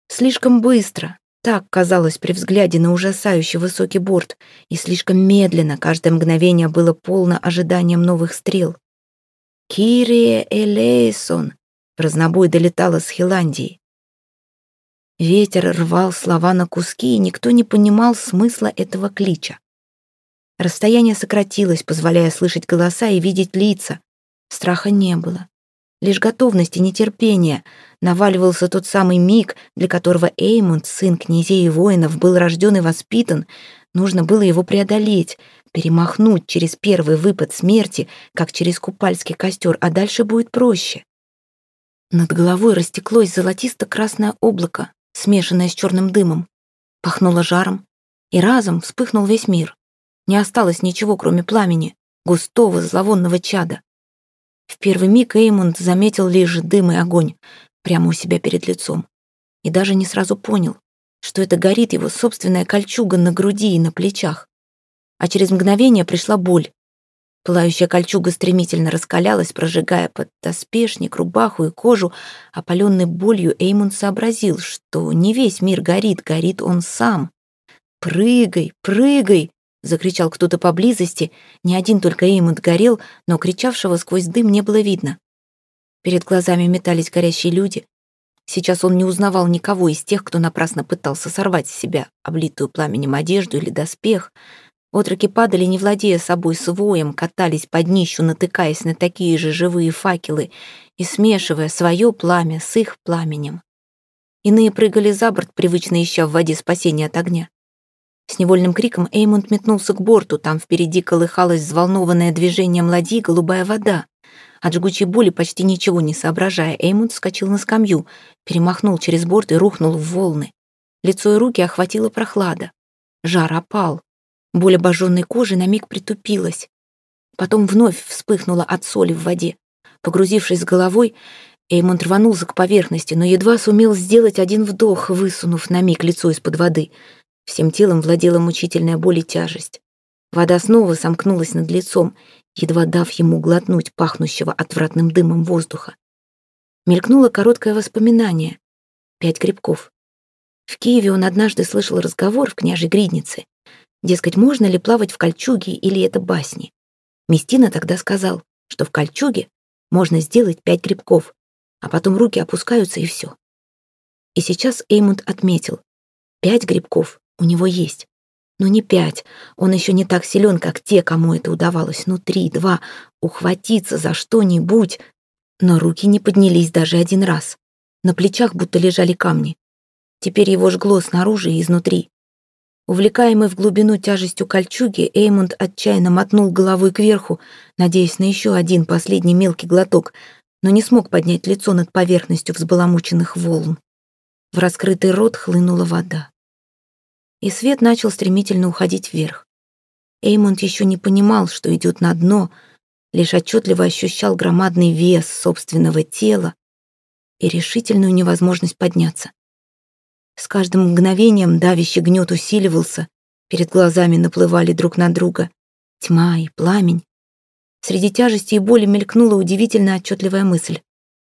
Слишком быстро, так казалось при взгляде на ужасающий высокий борт, и слишком медленно каждое мгновение было полно ожиданием новых стрел. «Кирия Элейсон!» разнобой долетало с Хиландии. Ветер рвал слова на куски, и никто не понимал смысла этого клича. Расстояние сократилось, позволяя слышать голоса и видеть лица. Страха не было. Лишь готовность и нетерпение. Наваливался тот самый миг, для которого Эймунд, сын князей и воинов, был рожден и воспитан. Нужно было его преодолеть, перемахнуть через первый выпад смерти, как через купальский костер, а дальше будет проще. Над головой растеклось золотисто-красное облако, смешанное с черным дымом. Пахнуло жаром, и разом вспыхнул весь мир. Не осталось ничего, кроме пламени, густого зловонного чада. В первый миг Эймунд заметил лишь дым и огонь прямо у себя перед лицом. И даже не сразу понял, что это горит его собственная кольчуга на груди и на плечах. А через мгновение пришла боль. Пылающая кольчуга стремительно раскалялась, прожигая под доспешник, рубаху и кожу. Опаленный болью Эймунд сообразил, что не весь мир горит, горит он сам. «Прыгай, прыгай!» — закричал кто-то поблизости. Не один только Эймунд горел, но кричавшего сквозь дым не было видно. Перед глазами метались горящие люди. Сейчас он не узнавал никого из тех, кто напрасно пытался сорвать с себя облитую пламенем одежду или доспех. Отроки падали, не владея собой своем, катались под днищу, натыкаясь на такие же живые факелы и смешивая свое пламя с их пламенем. Иные прыгали за борт, привычно ища в воде спасения от огня. С невольным криком Эймунд метнулся к борту, там впереди колыхалось взволнованное движение ладьи голубая вода. От жгучей боли, почти ничего не соображая, Эймунд вскочил на скамью, перемахнул через борт и рухнул в волны. Лицо и руки охватила прохлада. Жар опал. Боль обожженной кожи на миг притупилась. Потом вновь вспыхнула от соли в воде. Погрузившись с головой, Эймунд рванулся к поверхности, но едва сумел сделать один вдох, высунув на миг лицо из-под воды. Всем телом владела мучительная боль и тяжесть. Вода снова сомкнулась над лицом, едва дав ему глотнуть пахнущего отвратным дымом воздуха. Мелькнуло короткое воспоминание. Пять грибков. В Киеве он однажды слышал разговор в княжей Гриднице. Дескать, можно ли плавать в кольчуге или это басни? Местина тогда сказал, что в кольчуге можно сделать пять грибков, а потом руки опускаются и все. И сейчас Эймунд отметил, пять грибков у него есть. Но не пять. Он еще не так силен, как те, кому это удавалось. Ну, три, два. Ухватиться за что-нибудь. Но руки не поднялись даже один раз. На плечах будто лежали камни. Теперь его жгло снаружи и изнутри. Увлекаемый в глубину тяжестью кольчуги, Эймунд отчаянно мотнул головой кверху, надеясь на еще один последний мелкий глоток, но не смог поднять лицо над поверхностью взбаламученных волн. В раскрытый рот хлынула вода и свет начал стремительно уходить вверх. Эймонд еще не понимал, что идет на дно, лишь отчетливо ощущал громадный вес собственного тела и решительную невозможность подняться. С каждым мгновением давящий гнет усиливался, перед глазами наплывали друг на друга тьма и пламень. Среди тяжести и боли мелькнула удивительно отчетливая мысль.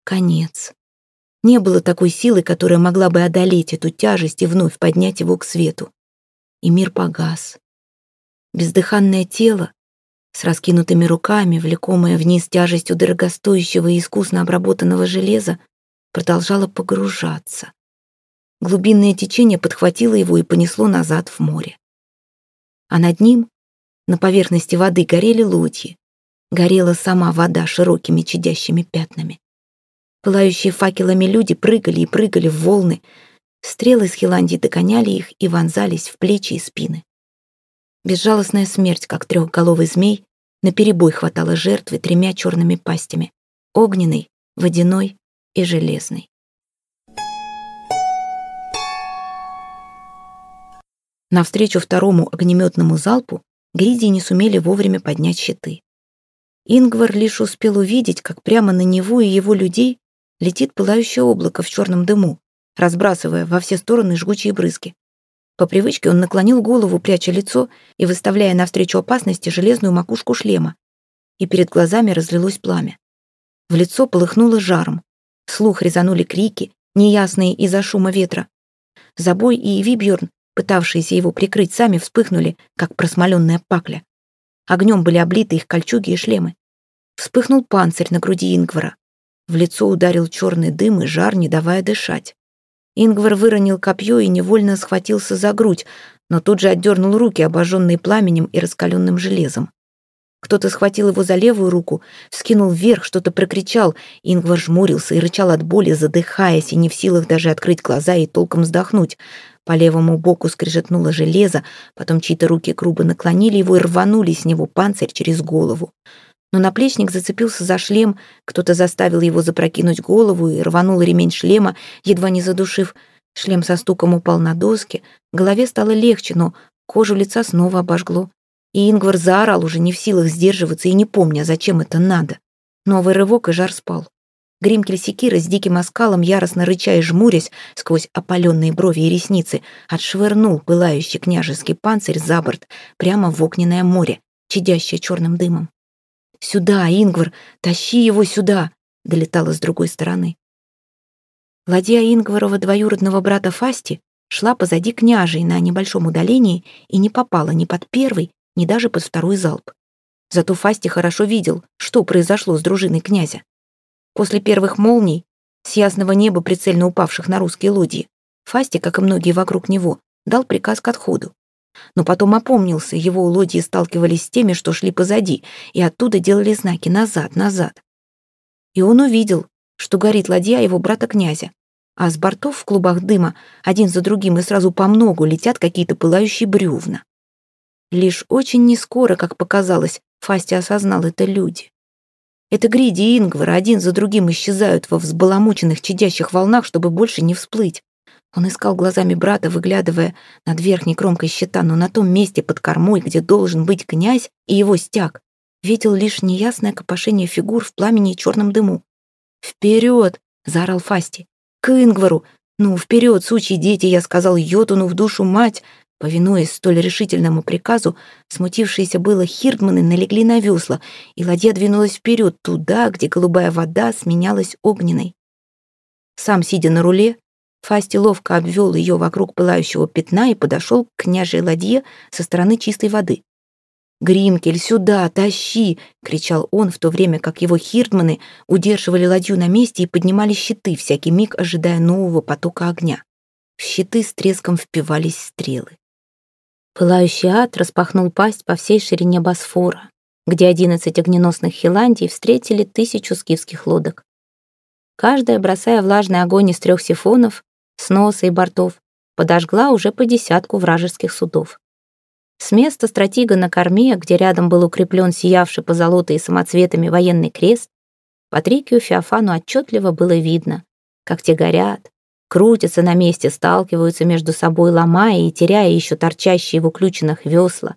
Конец. Не было такой силы, которая могла бы одолеть эту тяжесть и вновь поднять его к свету. И мир погас. Бездыханное тело, с раскинутыми руками, влекомое вниз тяжестью дорогостоящего и искусно обработанного железа, продолжало погружаться. Глубинное течение подхватило его и понесло назад в море. А над ним, на поверхности воды, горели лодьи. Горела сама вода широкими чадящими пятнами. Пылающие факелами люди прыгали и прыгали в волны. Стрелы с Хиландии догоняли их и вонзались в плечи и спины. Безжалостная смерть, как трехголовый змей, наперебой хватала жертвы тремя черными пастями — огненной, водяной и железной. Навстречу второму огнеметному залпу Гриди не сумели вовремя поднять щиты. Ингвар лишь успел увидеть, как прямо на него и его людей летит пылающее облако в черном дыму, разбрасывая во все стороны жгучие брызги. По привычке он наклонил голову, пряча лицо и выставляя навстречу опасности железную макушку шлема. И перед глазами разлилось пламя. В лицо полыхнуло жаром. Слух резанули крики, неясные из-за шума ветра. Забой и Вибьерн, пытавшиеся его прикрыть, сами вспыхнули, как просмоленная пакля. Огнем были облиты их кольчуги и шлемы. Вспыхнул панцирь на груди Ингвара. В лицо ударил черный дым и жар, не давая дышать. Ингвар выронил копье и невольно схватился за грудь, но тут же отдернул руки, обожженные пламенем и раскаленным железом. Кто-то схватил его за левую руку, вскинул вверх, что-то прокричал. Ингвар жмурился и рычал от боли, задыхаясь и не в силах даже открыть глаза и толком вздохнуть. По левому боку скрежетнуло железо, потом чьи-то руки грубо наклонили его и рванули с него панцирь через голову. Но наплечник зацепился за шлем, кто-то заставил его запрокинуть голову и рванул ремень шлема, едва не задушив. Шлем со стуком упал на доски, голове стало легче, но кожу лица снова обожгло. И Ингвар заорал, уже не в силах сдерживаться и не помня, зачем это надо. Новый рывок, и жар спал. Гримкель секиры с диким оскалом, яростно рыча и жмурясь сквозь опаленные брови и ресницы, отшвырнул пылающий княжеский панцирь за борт прямо в огненное море, чадящее черным дымом. «Сюда, Ингвар! Тащи его сюда!» — долетало с другой стороны. Ладья Ингварова двоюродного брата Фасти шла позади княжей на небольшом удалении и не попала ни под первый, ни даже под второй залп. Зато Фасти хорошо видел, что произошло с дружиной князя. После первых молний, с ясного неба прицельно упавших на русские лодьи, Фасти, как и многие вокруг него, дал приказ к отходу. Но потом опомнился, его лодьи сталкивались с теми, что шли позади, и оттуда делали знаки «назад, назад». И он увидел, что горит ладья его брата-князя, а с бортов в клубах дыма один за другим и сразу по многу летят какие-то пылающие бревна. Лишь очень нескоро, как показалось, Фасти осознал это люди. Это Гриди и Ингвар один за другим исчезают во взбаламученных чадящих волнах, чтобы больше не всплыть. Он искал глазами брата, выглядывая над верхней кромкой щита, но на том месте под кормой, где должен быть князь и его стяг, видел лишь неясное копошение фигур в пламени и черном дыму. «Вперед!» — заорал Фасти. «К Ингвару! Ну, вперед, сучьи дети!» — я сказал Йотуну в душу мать. Повинуясь столь решительному приказу, смутившиеся было хирдманы налегли на весла, и ладья двинулась вперед туда, где голубая вода сменялась огненной. Сам, сидя на руле, Фасти ловко обвел ее вокруг пылающего пятна и подошел к княжей ладье со стороны чистой воды. «Гримкель, сюда, тащи!» — кричал он, в то время как его хирдманы удерживали ладью на месте и поднимали щиты, всякий миг ожидая нового потока огня. В щиты с треском впивались стрелы. Пылающий ад распахнул пасть по всей ширине Босфора, где одиннадцать огненосных Хиландий встретили тысячу скифских лодок. Каждая, бросая влажный огонь из трех сифонов, с носа и бортов, подожгла уже по десятку вражеских судов. С места стратега на корме, где рядом был укреплен сиявший по золотой и самоцветами военный крест, Патрикию Феофану отчетливо было видно, как те горят, крутятся на месте, сталкиваются между собой, ломая и теряя еще торчащие в уключенных весла,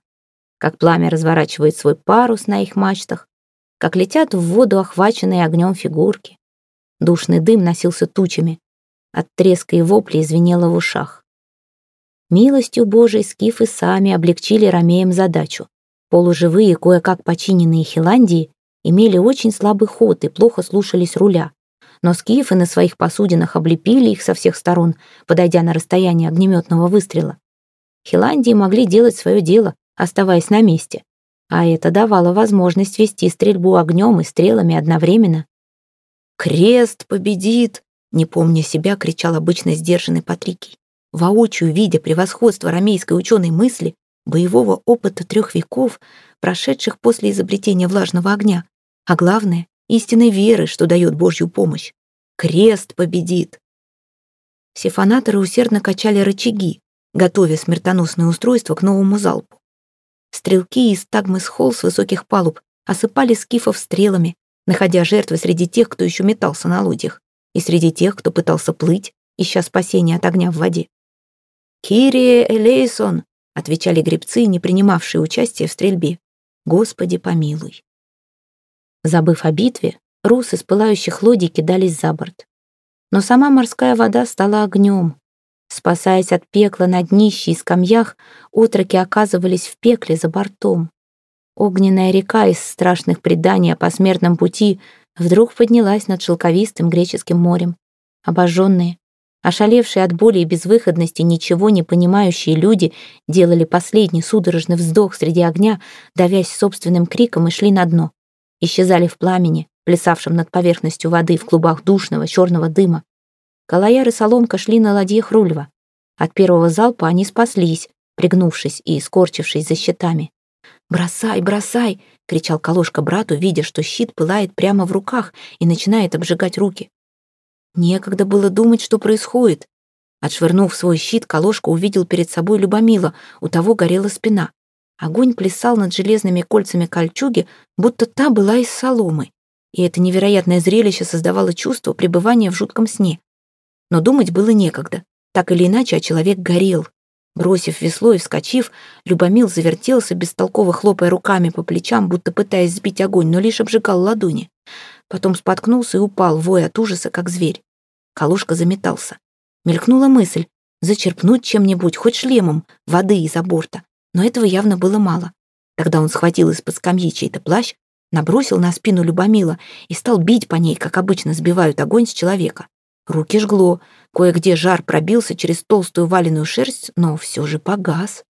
как пламя разворачивает свой парус на их мачтах, как летят в воду охваченные огнем фигурки. Душный дым носился тучами, от треска и воплей звенело в ушах. Милостью Божией скифы сами облегчили ромеям задачу. Полуживые, кое-как починенные Хиландии имели очень слабый ход и плохо слушались руля но скифы на своих посудинах облепили их со всех сторон, подойдя на расстояние огнеметного выстрела. Хиландии могли делать свое дело, оставаясь на месте, а это давало возможность вести стрельбу огнем и стрелами одновременно. «Крест победит!» — не помня себя, кричал обычно сдержанный Патрикий. Воочию видя превосходство ромейской ученой мысли, боевого опыта трех веков, прошедших после изобретения влажного огня, а главное, истинной веры, что дает Божью помощь. Крест победит. Сифонаторы усердно качали рычаги, готовя смертоносное устройство к новому залпу. Стрелки из Тагмыс Холл с высоких палуб осыпали скифов стрелами, находя жертвы среди тех, кто еще метался на лодьях, и среди тех, кто пытался плыть, ища спасения от огня в воде. «Кирие Элейсон!» — отвечали гребцы, не принимавшие участие в стрельбе. «Господи, помилуй!» Забыв о битве, русы с пылающих лодий кидались за борт. Но сама морская вода стала огнем. Спасаясь от пекла на днище и скамьях, утроки оказывались в пекле за бортом. Огненная река из страшных преданий о посмертном пути вдруг поднялась над шелковистым греческим морем. Обожженные, ошалевшие от боли и безвыходности, ничего не понимающие люди делали последний судорожный вздох среди огня, давясь собственным криком и шли на дно исчезали в пламени, плясавшем над поверхностью воды в клубах душного черного дыма. Калаяр и Соломка шли на ладье Рульва. От первого залпа они спаслись, пригнувшись и скорчившись за щитами. «Бросай, бросай!» — кричал Калошка брату, видя, что щит пылает прямо в руках и начинает обжигать руки. Некогда было думать, что происходит. Отшвырнув свой щит, Калошка увидел перед собой Любомила, у того горела спина. Огонь плясал над железными кольцами кольчуги, будто та была из соломы. И это невероятное зрелище создавало чувство пребывания в жутком сне. Но думать было некогда. Так или иначе, а человек горел. Бросив весло и вскочив, Любомил завертелся, бестолково хлопая руками по плечам, будто пытаясь сбить огонь, но лишь обжигал ладони. Потом споткнулся и упал, воя от ужаса, как зверь. Калушка заметался. Мелькнула мысль зачерпнуть чем-нибудь, хоть шлемом, воды из-за борта. Но этого явно было мало. Тогда он схватил из-под скамьи чей-то плащ, набросил на спину Любомила и стал бить по ней, как обычно сбивают огонь с человека. Руки жгло, кое-где жар пробился через толстую валеную шерсть, но все же погас.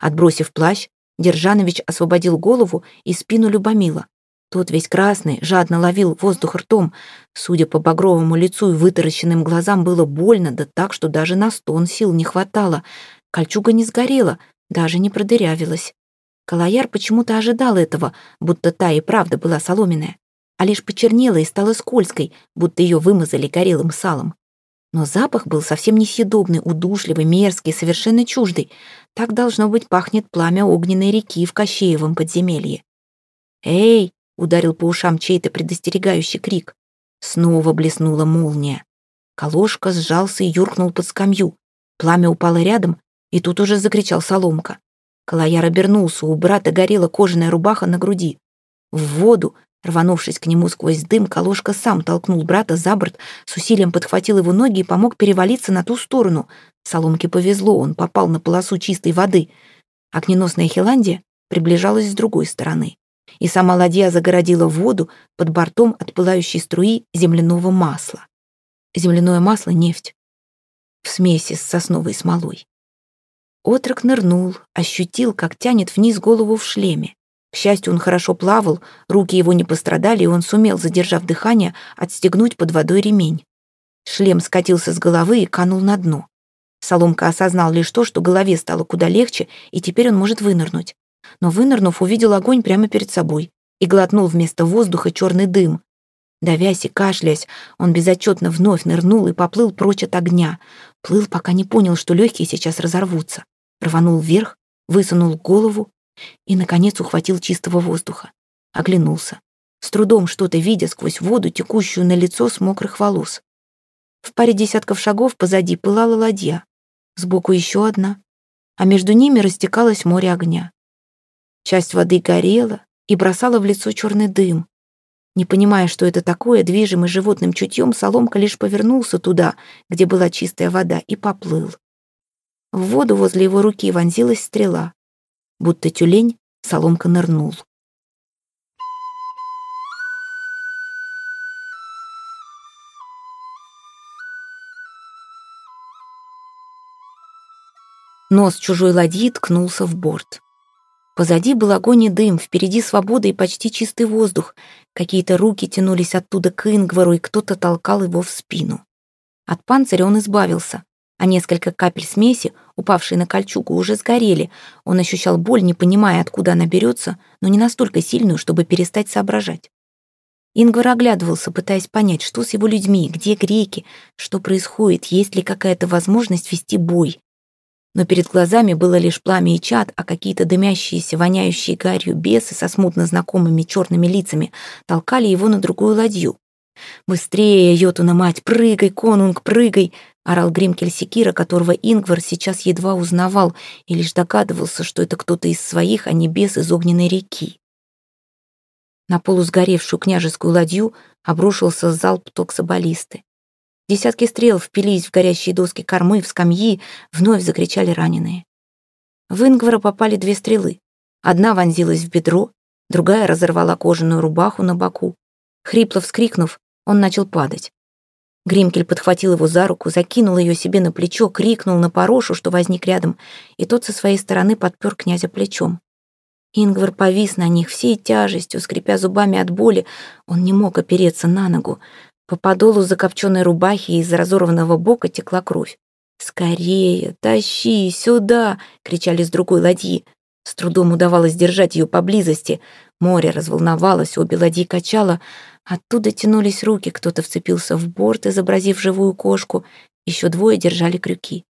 Отбросив плащ, Держанович освободил голову и спину Любомила. Тот весь красный, жадно ловил воздух ртом. Судя по багровому лицу и вытаращенным глазам, было больно, да так, что даже на стон сил не хватало. Кольчуга не сгорела, даже не продырявилась. Калаяр почему-то ожидал этого, будто та и правда была соломенная, а лишь почернела и стала скользкой, будто ее вымазали горелым салом. Но запах был совсем несъедобный, удушливый, мерзкий, совершенно чуждый. Так, должно быть, пахнет пламя огненной реки в Кощеевом подземелье. «Эй!» — ударил по ушам чей-то предостерегающий крик. Снова блеснула молния. Колошка сжался и юркнул под скамью. Пламя упало рядом, и тут уже закричал Соломка. Калаяр обернулся, у брата горела кожаная рубаха на груди. В воду, рванувшись к нему сквозь дым, Калошка сам толкнул брата за борт, с усилием подхватил его ноги и помог перевалиться на ту сторону. Соломке повезло, он попал на полосу чистой воды. Огненосная Хиландия приближалась с другой стороны. И сама ладья загородила воду под бортом от пылающей струи земляного масла. Земляное масло — нефть. В смеси с сосновой смолой. Отрок нырнул, ощутил, как тянет вниз голову в шлеме. К счастью, он хорошо плавал, руки его не пострадали, и он сумел, задержав дыхание, отстегнуть под водой ремень. Шлем скатился с головы и канул на дно. Соломка осознал лишь то, что голове стало куда легче, и теперь он может вынырнуть. Но вынырнув, увидел огонь прямо перед собой и глотнул вместо воздуха черный дым. Давясь и кашляясь, он безотчетно вновь нырнул и поплыл прочь от огня. Плыл, пока не понял, что легкие сейчас разорвутся рванул вверх, высунул голову и, наконец, ухватил чистого воздуха. Оглянулся, с трудом что-то видя сквозь воду, текущую на лицо с мокрых волос. В паре десятков шагов позади пылала ладья, сбоку еще одна, а между ними растекалось море огня. Часть воды горела и бросала в лицо черный дым. Не понимая, что это такое, движимый животным чутьем, Соломка лишь повернулся туда, где была чистая вода, и поплыл. В воду возле его руки вонзилась стрела. Будто тюлень, соломка нырнул. Нос чужой ладьи ткнулся в борт. Позади был огонь и дым, впереди свобода и почти чистый воздух. Какие-то руки тянулись оттуда к Ингвару, и кто-то толкал его в спину. От панциря он избавился а несколько капель смеси, упавшие на кольчугу, уже сгорели. Он ощущал боль, не понимая, откуда она берется, но не настолько сильную, чтобы перестать соображать. Ингвар оглядывался, пытаясь понять, что с его людьми, где греки, что происходит, есть ли какая-то возможность вести бой. Но перед глазами было лишь пламя и чад, а какие-то дымящиеся, воняющие гарью бесы со смутно знакомыми черными лицами толкали его на другую ладью. «Быстрее, Йотуна мать, прыгай, конунг, прыгай!» — орал Гримкель Секира, которого Ингвар сейчас едва узнавал и лишь догадывался, что это кто-то из своих, а не бес из огненной реки. На полусгоревшую княжескую ладью обрушился залп токсобаллисты. Десятки стрел впились в горящие доски кормы, в скамьи, вновь закричали раненые. В Ингвара попали две стрелы. Одна вонзилась в бедро, другая разорвала кожаную рубаху на боку. Хрипло вскрикнув, он начал падать. Гримкель подхватил его за руку, закинул ее себе на плечо, крикнул на Порошу, что возник рядом, и тот со своей стороны подпер князя плечом. Ингвар повис на них всей тяжестью, скрипя зубами от боли. Он не мог опереться на ногу. По подолу закопченной рубахи из разорванного бока текла кровь. «Скорее, тащи, сюда!» — кричали с другой ладьи. С трудом удавалось держать ее поблизости. Море разволновалось, обе ладьи качало — Оттуда тянулись руки, кто-то вцепился в борт, изобразив живую кошку. Еще двое держали крюки.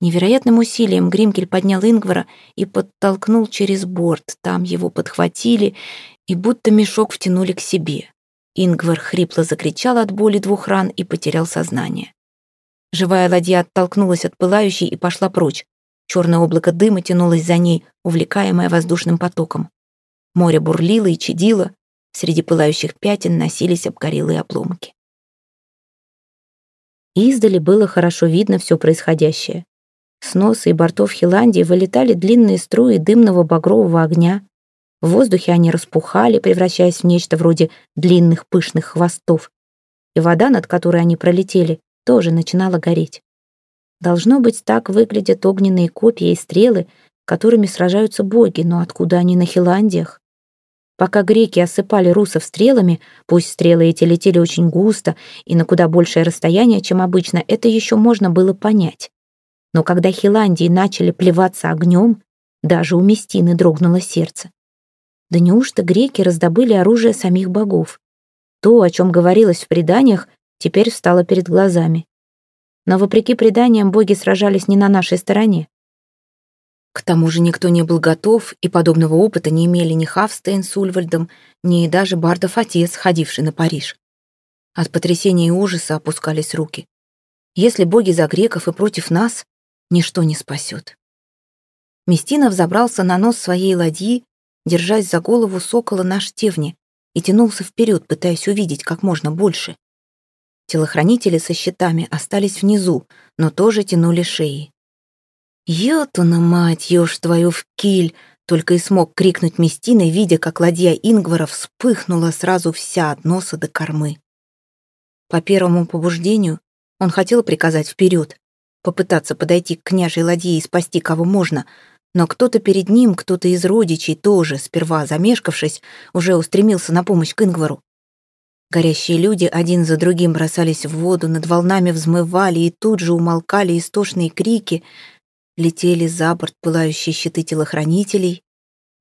Невероятным усилием Гримкель поднял Ингвара и подтолкнул через борт. Там его подхватили и будто мешок втянули к себе. Ингвар хрипло закричал от боли двух ран и потерял сознание. Живая ладья оттолкнулась от пылающей и пошла прочь. Черное облако дыма тянулось за ней, увлекаемое воздушным потоком. Море бурлило и чадило, среди пылающих пятен носились обгорелые обломки. Издали было хорошо видно все происходящее. С носа и бортов Хиландии вылетали длинные струи дымного багрового огня. В воздухе они распухали, превращаясь в нечто вроде длинных пышных хвостов. И вода, над которой они пролетели, тоже начинала гореть. Должно быть, так выглядят огненные копья и стрелы, которыми сражаются боги, но откуда они на Хиландиях? Пока греки осыпали русов стрелами, пусть стрелы эти летели очень густо и на куда большее расстояние, чем обычно, это еще можно было понять. Но когда Хиландии начали плеваться огнем, даже у Местины дрогнуло сердце. Да неужто греки раздобыли оружие самих богов? То, о чем говорилось в преданиях, теперь встало перед глазами. Но вопреки преданиям боги сражались не на нашей стороне. К тому же никто не был готов, и подобного опыта не имели ни Хавстейн с Ульвальдом, ни даже Бардов отец, ходивший на Париж. От потрясения и ужаса опускались руки. Если боги за греков и против нас, ничто не спасет. Местина взобрался на нос своей ладьи, держась за голову сокола на штевне, и тянулся вперед, пытаясь увидеть как можно больше. Телохранители со щитами остались внизу, но тоже тянули шеи. «Йотуна, мать, ешь твою в киль!» Только и смог крикнуть Местина, видя, как ладья Ингвара вспыхнула сразу вся от носа до кормы. По первому побуждению он хотел приказать вперед, попытаться подойти к княжей ладье и спасти кого можно, но кто-то перед ним, кто-то из родичей тоже, сперва замешкавшись, уже устремился на помощь к Ингвару. Горящие люди один за другим бросались в воду, над волнами взмывали, и тут же умолкали истошные крики — летели за борт пылающие щиты телохранителей,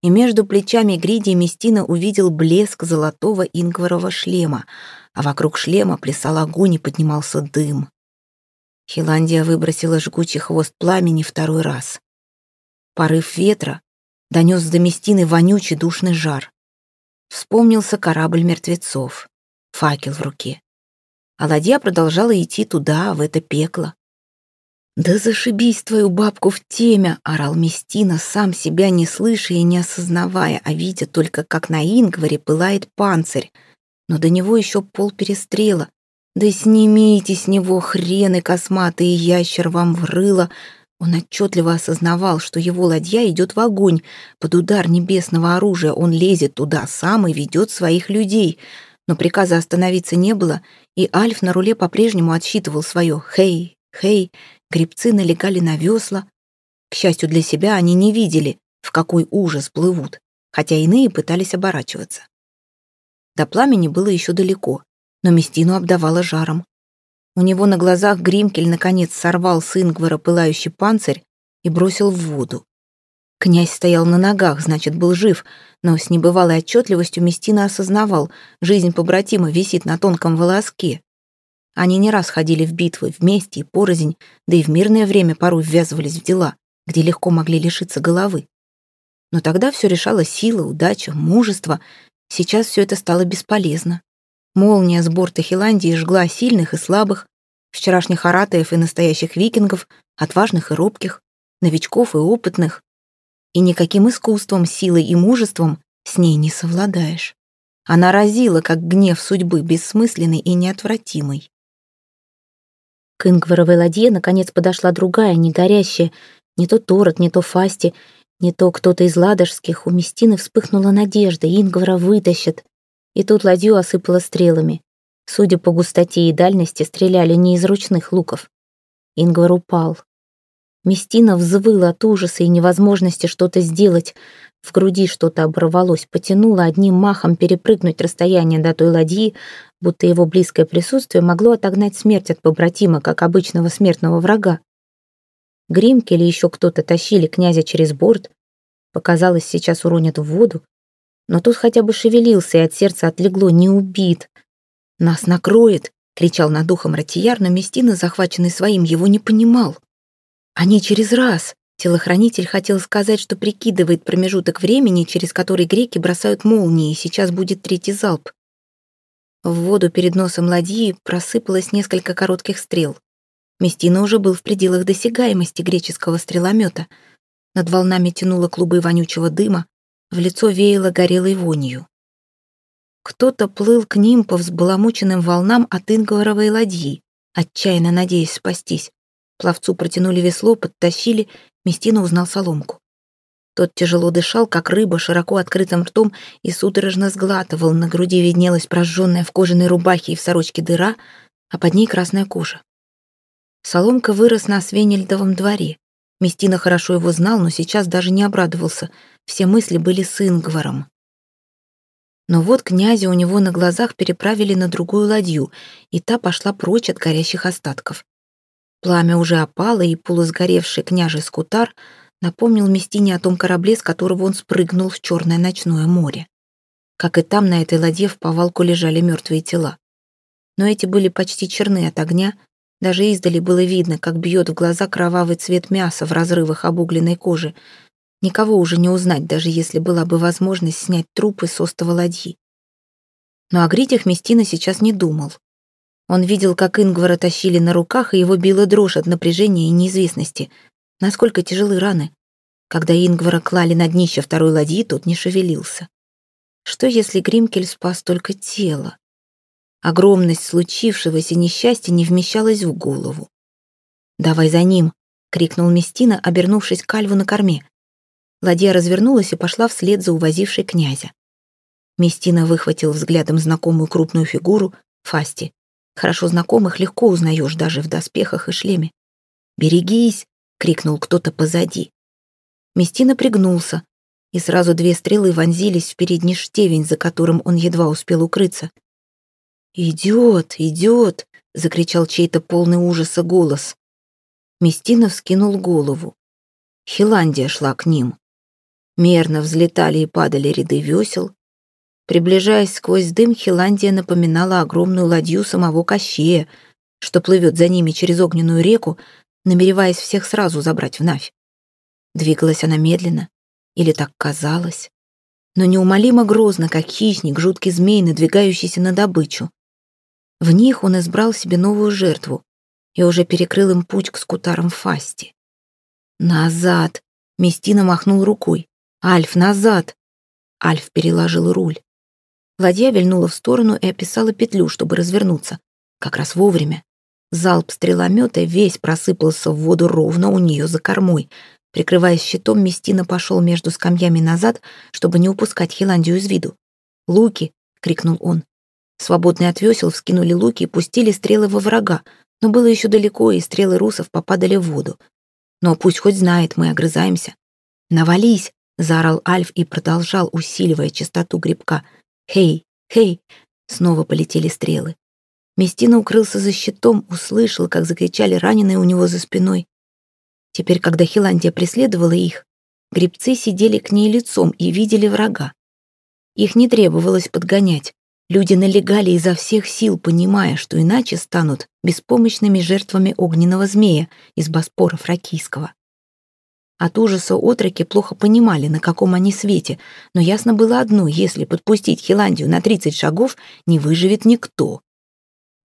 и между плечами Гриди Местина увидел блеск золотого ингварового шлема, а вокруг шлема плясал огонь и поднимался дым. Хиландия выбросила жгучий хвост пламени второй раз. Порыв ветра донес до Местины вонючий душный жар. Вспомнился корабль мертвецов, факел в руке. А ладья продолжала идти туда, в это пекло. «Да зашибись твою бабку в темя!» — орал Местина, сам себя не слыша и не осознавая, а видя только, как на Ингваре пылает панцирь. Но до него еще пол перестрела. «Да снимите с него хрены косматые ящер вам врыло!» Он отчетливо осознавал, что его ладья идет в огонь. Под удар небесного оружия он лезет туда сам и ведет своих людей. Но приказа остановиться не было, и Альф на руле по-прежнему отсчитывал свое «Хей, хей!» Гребцы налегали на весла. К счастью для себя, они не видели, в какой ужас плывут, хотя иные пытались оборачиваться. До пламени было еще далеко, но Местину обдавало жаром. У него на глазах Гримкель наконец сорвал с Ингвара пылающий панцирь и бросил в воду. Князь стоял на ногах, значит, был жив, но с небывалой отчетливостью Местина осознавал, жизнь побратима висит на тонком волоске. Они не раз ходили в битвы вместе и порознь, да и в мирное время порой ввязывались в дела, где легко могли лишиться головы. Но тогда все решала сила, удача, мужество. Сейчас все это стало бесполезно. Молния с борта Хиландии жгла сильных и слабых, вчерашних аратаев и настоящих викингов, отважных и робких, новичков и опытных. И никаким искусством, силой и мужеством с ней не совладаешь. Она разила, как гнев судьбы, бессмысленный и неотвратимый. К Ингваровой ладье наконец подошла другая, не горящая, не то Торот, не то Фасти, не то кто-то из ладожских. У Местины вспыхнула надежда, Ингвара вытащат. И тут ладью осыпала стрелами. Судя по густоте и дальности, стреляли не из ручных луков. Ингвар упал. Местина взвыла от ужаса и невозможности что-то сделать. В груди что-то оборвалось, потянуло одним махом перепрыгнуть расстояние до той ладьи, будто его близкое присутствие могло отогнать смерть от побратима, как обычного смертного врага. Гримки или еще кто-то тащили князя через борт. Показалось, сейчас уронят в воду. Но тот хотя бы шевелился, и от сердца отлегло, не убит. «Нас накроет!» кричал над ухом Ратияр, но Местина, захваченный своим, его не понимал. Они через раз. Телохранитель хотел сказать, что прикидывает промежуток времени, через который греки бросают молнии, и сейчас будет третий залп. В воду перед носом ладьи просыпалось несколько коротких стрел. Местина уже был в пределах досягаемости греческого стреломета. Над волнами тянуло клубы вонючего дыма, в лицо веяло горелой вонью. Кто-то плыл к ним по взбаламученным волнам от Ингваровой ладьи, отчаянно надеясь спастись. Пловцу протянули весло, подтащили, Местина узнал соломку. Тот тяжело дышал, как рыба, широко открытым ртом и судорожно сглатывал. На груди виднелась прожженная в кожаной рубахе и в сорочке дыра, а под ней красная кожа. Соломка вырос на Свенельдовом дворе. Местина хорошо его знал, но сейчас даже не обрадовался. Все мысли были с Ингваром. Но вот князя у него на глазах переправили на другую ладью, и та пошла прочь от горящих остатков. Пламя уже опало, и полусгоревший княжий скутар напомнил Местине о том корабле, с которого он спрыгнул в черное ночное море. Как и там, на этой ладье в повалку лежали мертвые тела. Но эти были почти черны от огня, даже издали было видно, как бьет в глаза кровавый цвет мяса в разрывах обугленной кожи. Никого уже не узнать, даже если была бы возможность снять трупы с остова ладьи. Но о Гритях Местина сейчас не думал. Он видел, как Ингвара тащили на руках, и его била дрожь от напряжения и неизвестности. Насколько тяжелы раны. Когда Ингвара клали на днище второй ладьи, тот не шевелился. Что, если Гримкель спас только тело? Огромность случившегося несчастья не вмещалась в голову. «Давай за ним!» — крикнул Местина, обернувшись к Альву на корме. Ладья развернулась и пошла вслед за увозившей князя. Местина выхватил взглядом знакомую крупную фигуру Фасти. Хорошо знакомых легко узнаешь даже в доспехах и шлеме. «Берегись!» — крикнул кто-то позади. Местина пригнулся, и сразу две стрелы вонзились в передний штевень, за которым он едва успел укрыться. «Идет, идет!» — закричал чей-то полный ужаса голос. Местина вскинул голову. Хиландия шла к ним. Мерно взлетали и падали ряды весел, Приближаясь сквозь дым, Хиландия напоминала огромную ладью самого Кощея, что плывет за ними через огненную реку, намереваясь всех сразу забрать в Навь. Двигалась она медленно, или так казалось, но неумолимо грозно, как хищник, жуткий змей, надвигающийся на добычу. В них он избрал себе новую жертву и уже перекрыл им путь к скутарам Фасти. «Назад!» — Местина махнул рукой. «Альф, назад!» Альф переложил руль. Ладья вильнула в сторону и описала петлю, чтобы развернуться. Как раз вовремя. Залп стреломета весь просыпался в воду ровно у нее за кормой. Прикрываясь щитом, Местина пошел между скамьями назад, чтобы не упускать Хиландию из виду. «Луки!» — крикнул он. Свободные от весел вскинули луки и пустили стрелы во врага, но было еще далеко, и стрелы русов попадали в воду. Но пусть хоть знает, мы огрызаемся. «Навались!» — заорал Альф и продолжал, усиливая частоту грибка — «Хей! Хей!» Снова полетели стрелы. Местина укрылся за щитом, услышал, как закричали раненые у него за спиной. Теперь, когда Хиландия преследовала их, грибцы сидели к ней лицом и видели врага. Их не требовалось подгонять. Люди налегали изо всех сил, понимая, что иначе станут беспомощными жертвами огненного змея из Боспора Фракийского. От ужаса отроки плохо понимали, на каком они свете, но ясно было одно — если подпустить Хиландию на 30 шагов, не выживет никто.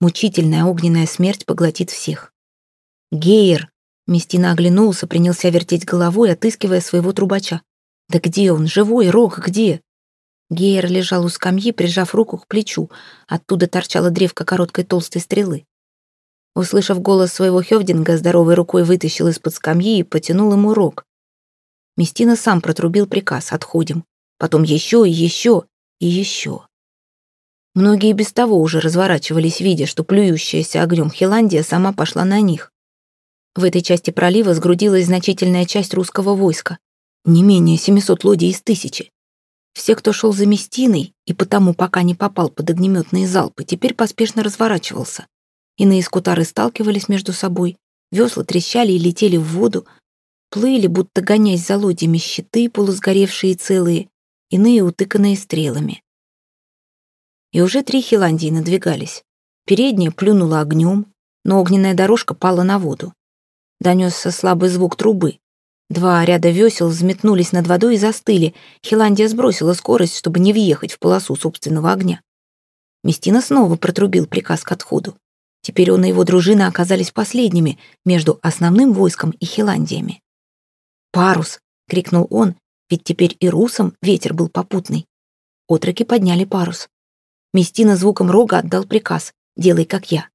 Мучительная огненная смерть поглотит всех. «Гейер!» — Местина оглянулся, принялся вертеть головой, отыскивая своего трубача. «Да где он? Живой? Рог где?» Гейер лежал у скамьи, прижав руку к плечу. Оттуда торчала древко короткой толстой стрелы. Услышав голос своего Хевдинга, здоровой рукой вытащил из-под скамьи и потянул ему рог. Местина сам протрубил приказ «Отходим». Потом еще и еще и еще. Многие без того уже разворачивались, видя, что плюющаяся огнем Хиландия сама пошла на них. В этой части пролива сгрудилась значительная часть русского войска, не менее 700 лодий из тысячи. Все, кто шел за Местиной и потому пока не попал под огнеметные залпы, теперь поспешно разворачивался. Иные скутары сталкивались между собой, весла трещали и летели в воду, плыли, будто гонясь за лодьями щиты, полусгоревшие целые, иные утыканные стрелами. И уже три Хиландии надвигались. Передняя плюнула огнем, но огненная дорожка пала на воду. Донесся слабый звук трубы. Два ряда весел взметнулись над водой и застыли. Хиландия сбросила скорость, чтобы не въехать в полосу собственного огня. Местина снова протрубил приказ к отходу. Теперь он и его дружина оказались последними между основным войском и Хиландиями. «Парус!» — крикнул он, ведь теперь и русам ветер был попутный. Отроки подняли парус. Местина звуком рога отдал приказ «делай, как я».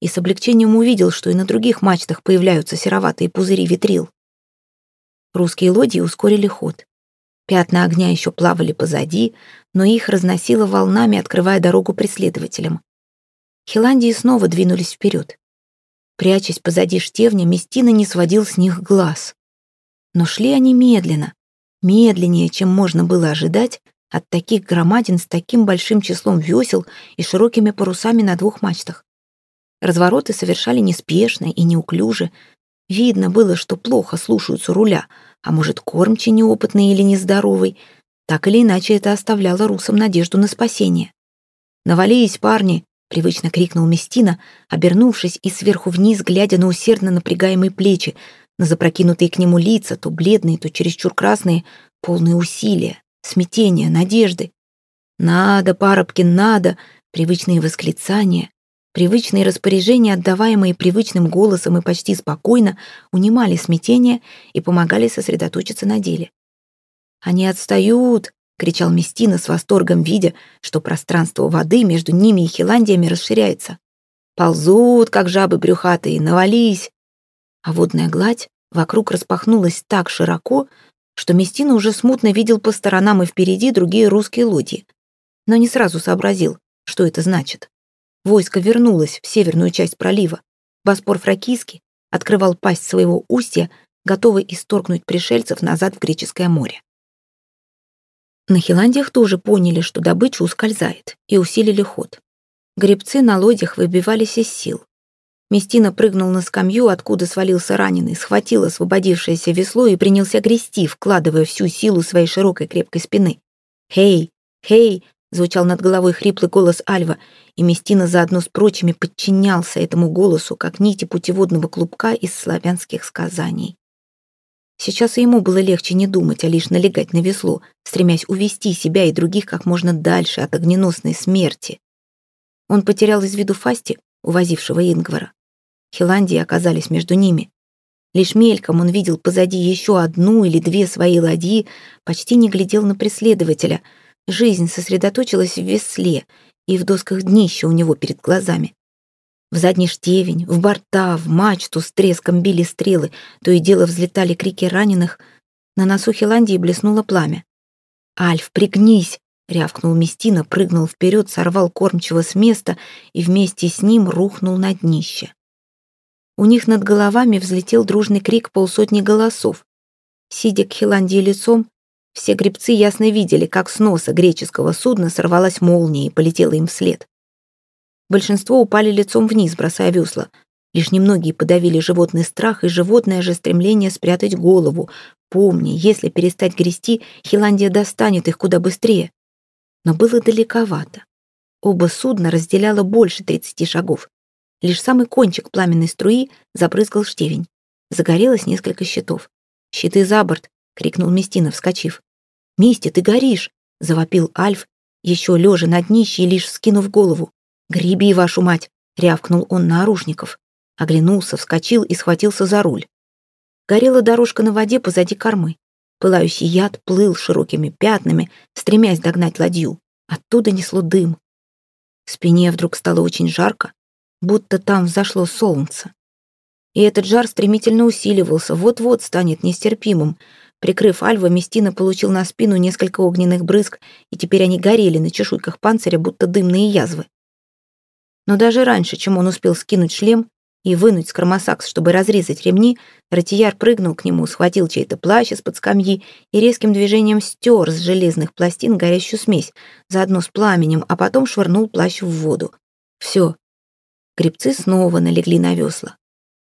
И с облегчением увидел, что и на других мачтах появляются сероватые пузыри ветрил. Русские лодии ускорили ход. Пятна огня еще плавали позади, но их разносило волнами, открывая дорогу преследователям. Хиландии снова двинулись вперед. Прячась позади штевня, Местина не сводил с них глаз. Но шли они медленно, медленнее, чем можно было ожидать от таких громадин с таким большим числом весел и широкими парусами на двух мачтах. Развороты совершали неспешно и неуклюже, Видно было, что плохо слушаются руля, а может, кормчий неопытный или нездоровый. Так или иначе, это оставляло русам надежду на спасение. «Навались, парни!» — привычно крикнул Местина, обернувшись и сверху вниз, глядя на усердно напрягаемые плечи, на запрокинутые к нему лица, то бледные, то чересчур красные, полные усилия, смятения, надежды. «Надо, Парабкин, надо!» — привычные восклицания, Привычные распоряжения, отдаваемые привычным голосом и почти спокойно, унимали смятение и помогали сосредоточиться на деле. «Они отстают!» — кричал Местина с восторгом, видя, что пространство воды между ними и Хиландиями расширяется. «Ползут, как жабы брюхатые, навались!» А водная гладь вокруг распахнулась так широко, что Местина уже смутно видел по сторонам и впереди другие русские лодьи, но не сразу сообразил, что это значит. Войско вернулось в северную часть пролива. Боспор Фракийский открывал пасть своего устья, готовый исторгнуть пришельцев назад в Греческое море. На Хиландиях тоже поняли, что добыча ускользает, и усилили ход. Гребцы на лодях выбивались из сил. Местина прыгнул на скамью, откуда свалился раненый, схватил освободившееся весло и принялся грести, вкладывая всю силу своей широкой крепкой спины. «Хей! Хей!» — звучал над головой хриплый голос Альва, и Местина заодно с прочими подчинялся этому голосу, как нити путеводного клубка из славянских сказаний. Сейчас ему было легче не думать, а лишь налегать на весло, стремясь увести себя и других как можно дальше от огненосной смерти. Он потерял из виду Фасти, увозившего Ингвара. Хиландии оказались между ними. Лишь мельком он видел позади еще одну или две свои ладьи, почти не глядел на преследователя. Жизнь сосредоточилась в весле, и в досках днища у него перед глазами. В задний штевень, в борта, в мачту с треском били стрелы, то и дело взлетали крики раненых. На носу Хиландии блеснуло пламя. «Альф, пригнись!» — рявкнул Местина, прыгнул вперед, сорвал кормчего с места и вместе с ним рухнул на днище. У них над головами взлетел дружный крик полсотни голосов. Сидя к Хиландии лицом, все гребцы ясно видели, как с носа греческого судна сорвалась молния и полетела им вслед. Большинство упали лицом вниз, бросая весла. Лишь немногие подавили животный страх и животное же стремление спрятать голову. Помни, если перестать грести, Хиландия достанет их куда быстрее. Но было далековато. Оба судна разделяло больше 30 шагов. Лишь самый кончик пламенной струи забрызгал штевень. Загорелось несколько щитов. «Щиты за борт!» — крикнул Местина, вскочив. «Мисти, ты горишь!» — завопил Альф, еще лежа на днище и лишь скинув голову. «Греби, вашу мать!» — рявкнул он на оружников. Оглянулся, вскочил и схватился за руль. Горела дорожка на воде позади кормы. Пылающий яд плыл широкими пятнами, стремясь догнать ладью. Оттуда несло дым. Спине вдруг стало очень жарко, будто там взошло солнце. И этот жар стремительно усиливался, вот-вот станет нестерпимым, Прикрыв Альва, Местина получил на спину несколько огненных брызг, и теперь они горели на чешуйках панциря, будто дымные язвы. Но даже раньше, чем он успел скинуть шлем и вынуть скромосакс, чтобы разрезать ремни, Ратияр прыгнул к нему, схватил чей-то плащ из-под скамьи и резким движением стер с железных пластин горящую смесь, заодно с пламенем, а потом швырнул плащ в воду. Все. Гребцы снова налегли на весла.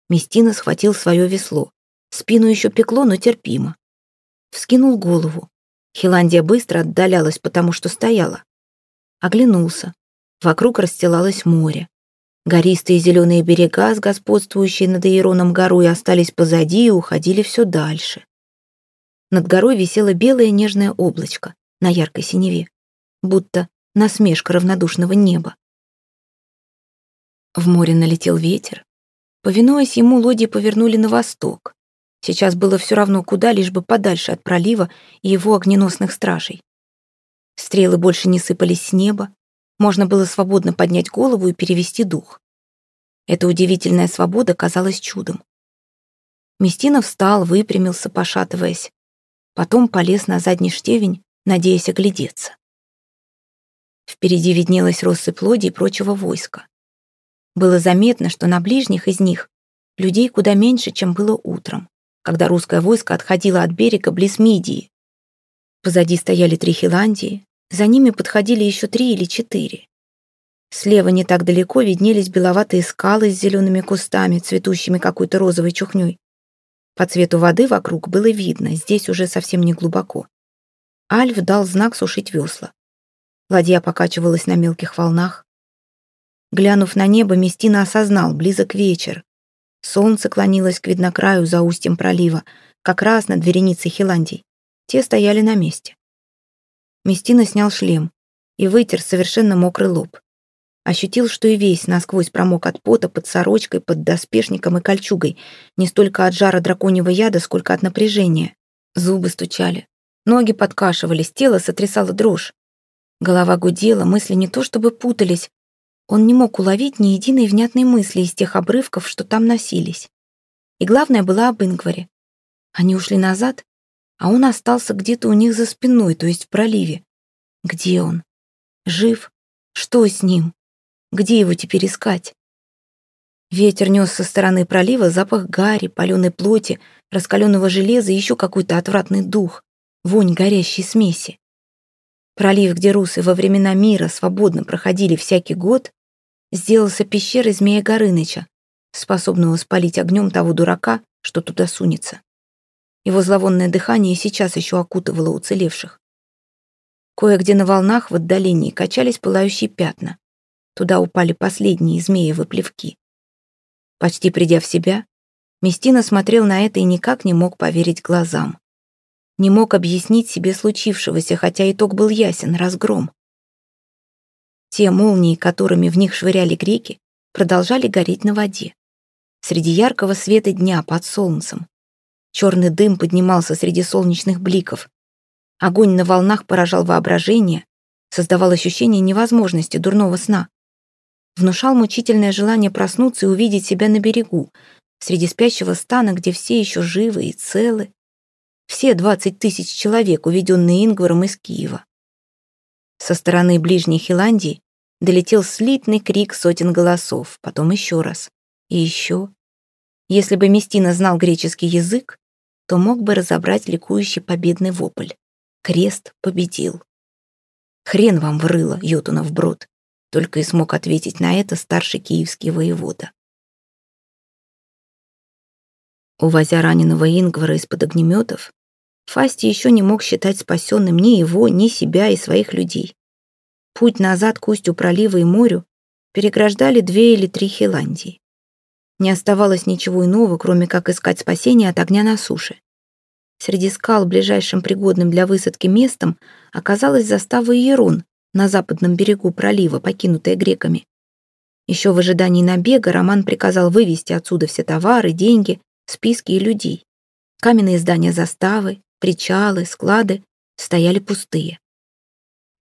Местина схватил свое весло. Спину еще пекло, но терпимо. Вскинул голову. Хиландия быстро отдалялась, потому что стояла. Оглянулся. Вокруг расстилалось море. Гористые зеленые берега с господствующей над Иероном горой остались позади и уходили все дальше. Над горой висело белое нежное облачко на яркой синеве, будто насмешка равнодушного неба. В море налетел ветер. Повинуясь ему, лодьи повернули на восток. Сейчас было все равно куда, лишь бы подальше от пролива и его огненосных стражей. Стрелы больше не сыпались с неба, можно было свободно поднять голову и перевести дух. Эта удивительная свобода казалась чудом. Местина встал, выпрямился, пошатываясь. Потом полез на задний штевень, надеясь оглядеться. Впереди виднелась россыпь лодий и прочего войска. Было заметно, что на ближних из них людей куда меньше, чем было утром когда русское войско отходило от берега близ Мидии. Позади стояли три Хиландии, за ними подходили еще три или четыре. Слева не так далеко виднелись беловатые скалы с зелеными кустами, цветущими какой-то розовой чухней. По цвету воды вокруг было видно, здесь уже совсем не глубоко. Альф дал знак сушить весла. Ладья покачивалась на мелких волнах. Глянув на небо, Местина осознал, близок вечер. Солнце клонилось к виднокраю за устьем пролива, как раз над вереницей Хиландий. Те стояли на месте. Местина снял шлем и вытер совершенно мокрый лоб. Ощутил, что и весь насквозь промок от пота под сорочкой, под доспешником и кольчугой, не столько от жара драконьего яда, сколько от напряжения. Зубы стучали, ноги подкашивались, тело сотрясало дрожь. Голова гудела, мысли не то чтобы путались, он не мог уловить ни единой внятной мысли из тех обрывков, что там носились. И главное было об Ингваре. Они ушли назад, а он остался где-то у них за спиной, то есть в проливе. Где он? Жив? Что с ним? Где его теперь искать? Ветер нес со стороны пролива запах гари, паленой плоти, раскаленного железа и еще какой-то отвратный дух, вонь горящей смеси. Пролив, где русы во времена мира свободно проходили всякий год, сделался пещерой змея Горыныча, способного спалить огнем того дурака, что туда сунется. Его зловонное дыхание сейчас еще окутывало уцелевших. Кое-где на волнах в отдалении качались пылающие пятна. Туда упали последние змеевы плевки. Почти придя в себя, Местина смотрел на это и никак не мог поверить глазам. Не мог объяснить себе случившегося, хотя итог был ясен — разгром. Те молнии, которыми в них швыряли греки, продолжали гореть на воде. Среди яркого света дня под солнцем. Черный дым поднимался среди солнечных бликов. Огонь на волнах поражал воображение, создавал ощущение невозможности дурного сна. Внушал мучительное желание проснуться и увидеть себя на берегу, среди спящего стана, где все еще живы и целы. Все двадцать тысяч человек, уведенные Ингваром из Киева. Со стороны ближней Хиландии долетел слитный крик сотен голосов, потом еще раз. И еще. Если бы Местина знал греческий язык, то мог бы разобрать ликующий победный вопль. Крест победил. «Хрен вам врыло, Йотунов брод», только и смог ответить на это старший киевский воевода. Увозя раненого Ингвара из-под огнеметов, Фасти еще не мог считать спасенным ни его, ни себя и своих людей. Путь назад к устью пролива и морю переграждали две или три Хиландии. Не оставалось ничего иного, кроме как искать спасение от огня на суше. Среди скал, ближайшим пригодным для высадки местом, оказалась застава Иерун на западном берегу пролива, покинутая греками. Еще в ожидании набега Роман приказал вывести отсюда все товары, деньги, списки и людей. Каменные здания заставы, причалы, склады стояли пустые.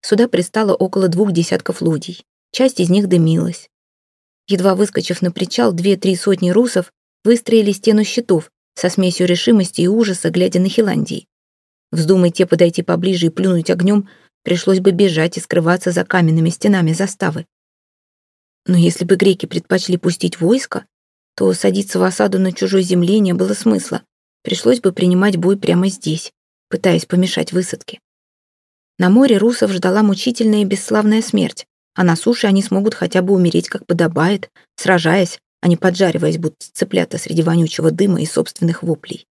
Сюда пристало около двух десятков лодий. Часть из них дымилась. Едва выскочив на причал, две-три сотни русов выстроили стену щитов со смесью решимости и ужаса, глядя на Хиландии. Вздумай те подойти поближе и плюнуть огнем, пришлось бы бежать и скрываться за каменными стенами заставы. Но если бы греки предпочли пустить войско, то садиться в осаду на чужой земле не было смысла. Пришлось бы принимать бой прямо здесь, пытаясь помешать высадке. На море русов ждала мучительная и бесславная смерть, а на суше они смогут хотя бы умереть, как подобает, сражаясь, а не поджариваясь, будто цыплята среди вонючего дыма и собственных воплей.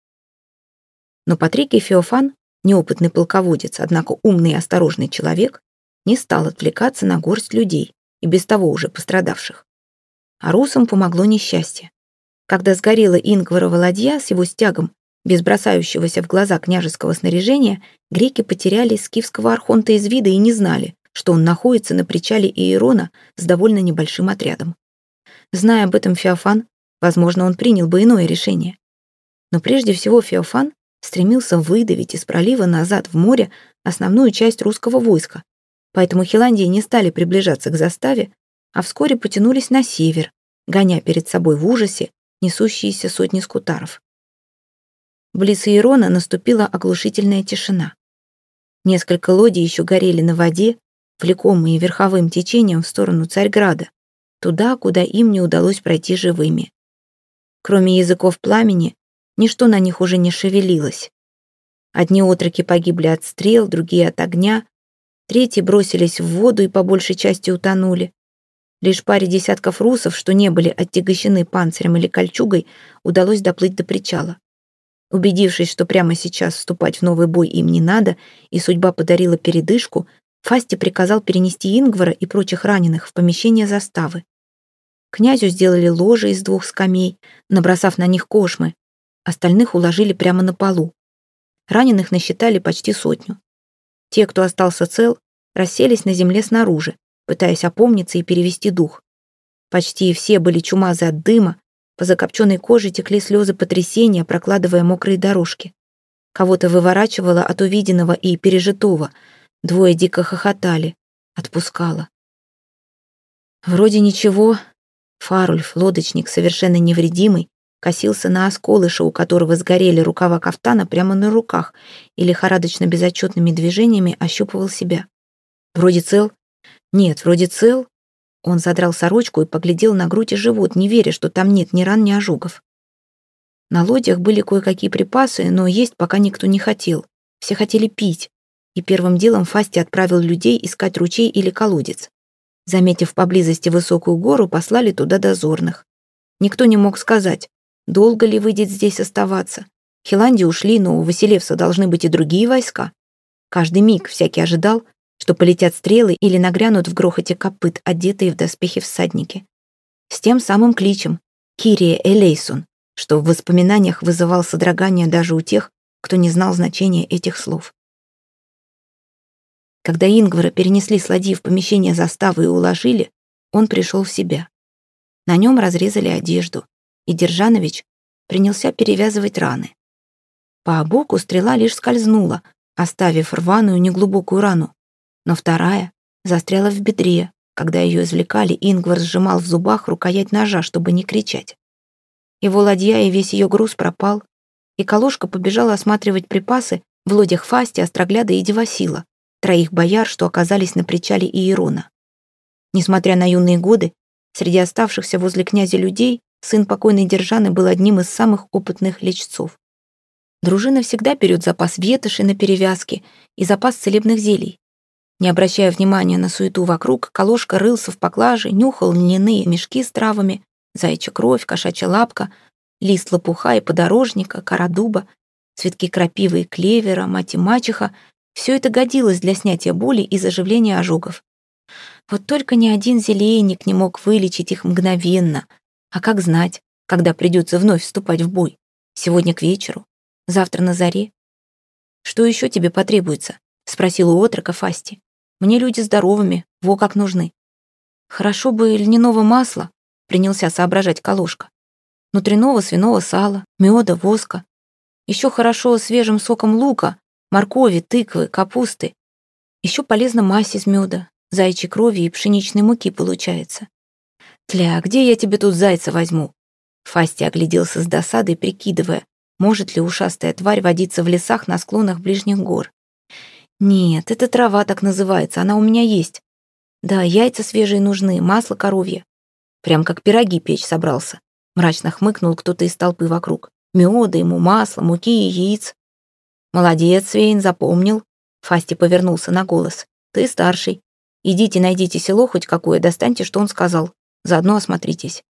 Но Патрикий Феофан, неопытный полководец, однако умный и осторожный человек, не стал отвлекаться на горсть людей и без того уже пострадавших. А русам помогло несчастье. Когда сгорела Ингварова ладья с его стягом, без бросающегося в глаза княжеского снаряжения, греки потеряли скифского архонта из вида и не знали, что он находится на причале Иерона с довольно небольшим отрядом. Зная об этом Феофан, возможно, он принял бы иное решение. Но прежде всего Феофан стремился выдавить из пролива назад в море основную часть русского войска, поэтому Хиландии не стали приближаться к заставе, а вскоре потянулись на север, гоня перед собой в ужасе несущиеся сотни скутаров. Близ Иерона наступила оглушительная тишина. Несколько лодий еще горели на воде, влекомые верховым течением в сторону Царьграда, туда, куда им не удалось пройти живыми. Кроме языков пламени, ничто на них уже не шевелилось. Одни отроки погибли от стрел, другие от огня, третьи бросились в воду и по большей части утонули. Лишь паре десятков русов, что не были оттягощены панцирем или кольчугой, удалось доплыть до причала. Убедившись, что прямо сейчас вступать в новый бой им не надо, и судьба подарила передышку, Фасти приказал перенести Ингвара и прочих раненых в помещение заставы. Князю сделали ложе из двух скамей, набросав на них кошмы. Остальных уложили прямо на полу. Раненых насчитали почти сотню. Те, кто остался цел, расселись на земле снаружи, пытаясь опомниться и перевести дух. Почти все были чумазы от дыма, по закопченной коже текли слезы потрясения, прокладывая мокрые дорожки. Кого-то выворачивало от увиденного и пережитого. Двое дико хохотали. Отпускала. Вроде ничего. Фарульф, лодочник, совершенно невредимый, косился на осколыша, у которого сгорели рукава кафтана прямо на руках и лихорадочно безотчетными движениями ощупывал себя. Вроде цел, «Нет, вроде цел». Он задрал сорочку и поглядел на грудь и живот, не веря, что там нет ни ран, ни ожогов. На лодях были кое-какие припасы, но есть пока никто не хотел. Все хотели пить. И первым делом Фасти отправил людей искать ручей или колодец. Заметив поблизости высокую гору, послали туда дозорных. Никто не мог сказать, долго ли выйдет здесь оставаться. Хиланди ушли, но у Василевса должны быть и другие войска. Каждый миг всякий ожидал, что полетят стрелы или нагрянут в грохоте копыт, одетые в доспехи всадники. С тем самым кличем «Кирия Элейсон», что в воспоминаниях вызывал содрогание даже у тех, кто не знал значения этих слов. Когда Ингвара перенесли с ладьи в помещение заставы и уложили, он пришел в себя. На нем разрезали одежду, и Держанович принялся перевязывать раны. По боку стрела лишь скользнула, оставив рваную неглубокую рану, но вторая застряла в бедре. Когда ее извлекали, Ингвар сжимал в зубах рукоять ножа, чтобы не кричать. Его ладья и весь ее груз пропал, и Калошка побежала осматривать припасы в лодях Фасти, Острогляда и Девасила, троих бояр, что оказались на причале Иерона. Несмотря на юные годы, среди оставшихся возле князя людей сын покойной Держаны был одним из самых опытных лечцов. Дружина всегда берет запас ветоши на перевязки и запас целебных зелий. Не обращая внимания на суету вокруг, Калошка рылся в поклаже, нюхал льняные мешки с травами, зайчья кровь, кошачья лапка, лист лопуха и подорожника, кора дуба, цветки крапивы и клевера, мать и мачеха — все это годилось для снятия боли и заживления ожогов. Вот только ни один зелейник не мог вылечить их мгновенно. А как знать, когда придется вновь вступать в бой? Сегодня к вечеру? Завтра на заре? «Что еще тебе потребуется?» — спросил у отрока Фасти. Мне люди здоровыми, во как нужны. Хорошо бы льняного масла, принялся соображать Калошка. Внутреннего свиного сала, меда, воска. Еще хорошо свежим соком лука, моркови, тыквы, капусты. Еще полезно мазь из меда, зайчьей крови и пшеничной муки получается. Тля, где я тебе тут зайца возьму? Фасти огляделся с досадой, прикидывая, может ли ушастая тварь водиться в лесах на склонах ближних гор. Нет, это трава так называется, она у меня есть. Да, яйца свежие нужны, масло коровье. Прям как пироги печь собрался. Мрачно хмыкнул кто-то из толпы вокруг. Меда ему, масла, муки и яиц. Молодец, Свейн, запомнил. Фасти повернулся на голос. Ты старший. Идите найдите село хоть какое, достаньте, что он сказал. Заодно осмотритесь.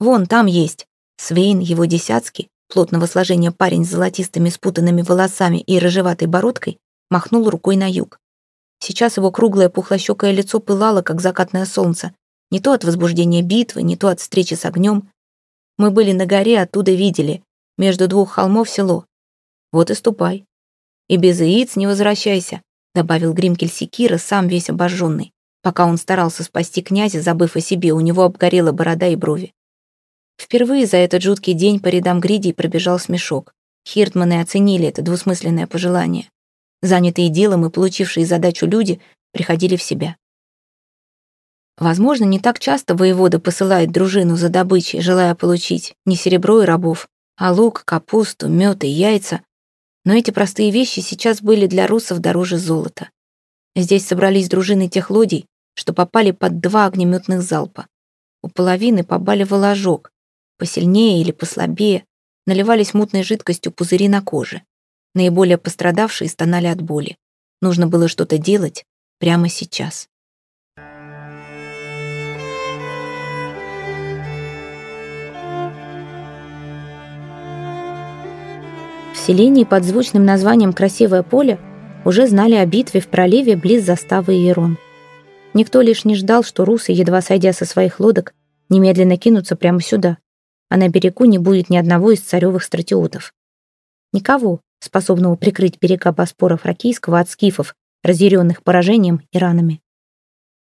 Вон там есть. Свейн, его десятский, плотного сложения парень с золотистыми спутанными волосами и рыжеватой бородкой, махнул рукой на юг. Сейчас его круглое пухлощекое лицо пылало, как закатное солнце. Не то от возбуждения битвы, не то от встречи с огнем. Мы были на горе, оттуда видели. Между двух холмов село. Вот и ступай. И без яиц не возвращайся, добавил Гримкель Секира, сам весь обожженный. Пока он старался спасти князя, забыв о себе, у него обгорела борода и брови. Впервые за этот жуткий день по рядам Гридей пробежал смешок. Хиртманы оценили это двусмысленное пожелание. Занятые делом и получившие задачу люди приходили в себя. Возможно, не так часто воевода посылает дружину за добычей, желая получить не серебро и рабов, а лук, капусту, мед и яйца. Но эти простые вещи сейчас были для русов дороже золота. Здесь собрались дружины тех лодий, что попали под два огнеметных залпа. У половины побаливал ожог, посильнее или послабее, наливались мутной жидкостью пузыри на коже. Наиболее пострадавшие стонали от боли. Нужно было что-то делать прямо сейчас. В селении под звучным названием «Красивое поле» уже знали о битве в проливе близ заставы Иерон. Никто лишь не ждал, что русы, едва сойдя со своих лодок, немедленно кинутся прямо сюда, а на берегу не будет ни одного из царевых стратиотов. Никого, способного прикрыть берега Боспора Фракийского от скифов, разъяренных поражением и ранами.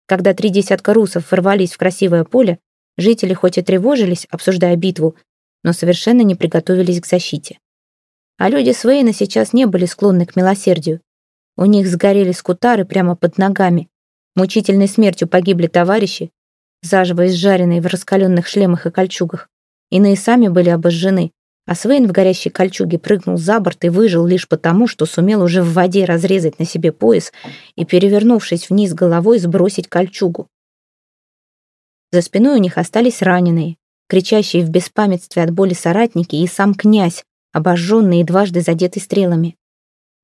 Когда три десятка русов ворвались в красивое поле, жители хоть и тревожились, обсуждая битву, но совершенно не приготовились к защите. А люди Свейна сейчас не были склонны к милосердию. У них сгорели скутары прямо под ногами. Мучительной смертью погибли товарищи, заживо изжаренные в раскаленных шлемах и кольчугах. Иные сами были обожжены, а Свейн в горящей кольчуге прыгнул за борт и выжил лишь потому, что сумел уже в воде разрезать на себе пояс и, перевернувшись вниз головой, сбросить кольчугу. За спиной у них остались раненые, кричащие в беспамятстве от боли соратники и сам князь, обожженный и дважды задетый стрелами.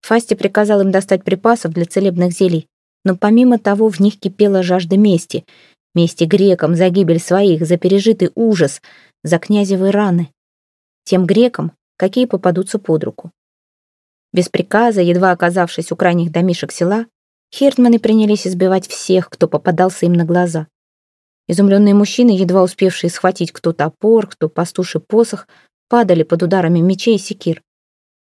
Фасти приказал им достать припасов для целебных зелий, но помимо того в них кипела жажда мести. Мести грекам за гибель своих, за пережитый ужас, за князевы раны. Тем грекам, какие попадутся под руку. Без приказа, едва оказавшись у крайних домишек села, хертманы принялись избивать всех, кто попадался им на глаза. Изумленные мужчины, едва успевшие схватить кто топор, кто пастуший посох, падали под ударами мечей и секир.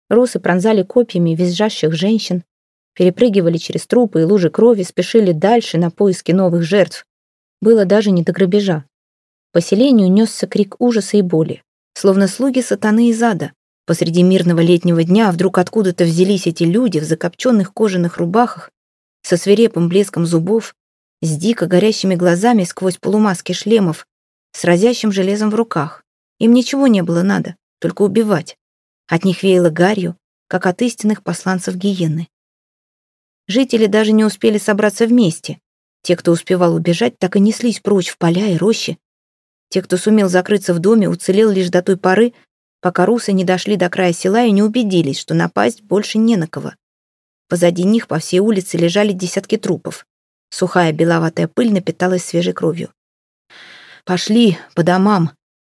Русы пронзали копьями визжащих женщин, перепрыгивали через трупы и лужи крови, спешили дальше на поиски новых жертв. Было даже не до грабежа. По селению несся крик ужаса и боли, словно слуги сатаны из ада. Посреди мирного летнего дня вдруг откуда-то взялись эти люди в закопченных кожаных рубахах, со свирепым блеском зубов, с дико горящими глазами сквозь полумаски шлемов, с разящим железом в руках. Им ничего не было надо, только убивать. От них веяло гарью, как от истинных посланцев гиены. Жители даже не успели собраться вместе. Те, кто успевал убежать, так и неслись прочь в поля и рощи. Те, кто сумел закрыться в доме, уцелел лишь до той поры, пока русы не дошли до края села и не убедились, что напасть больше не на кого. Позади них по всей улице лежали десятки трупов. Сухая беловатая пыль напиталась свежей кровью. «Пошли, по домам»,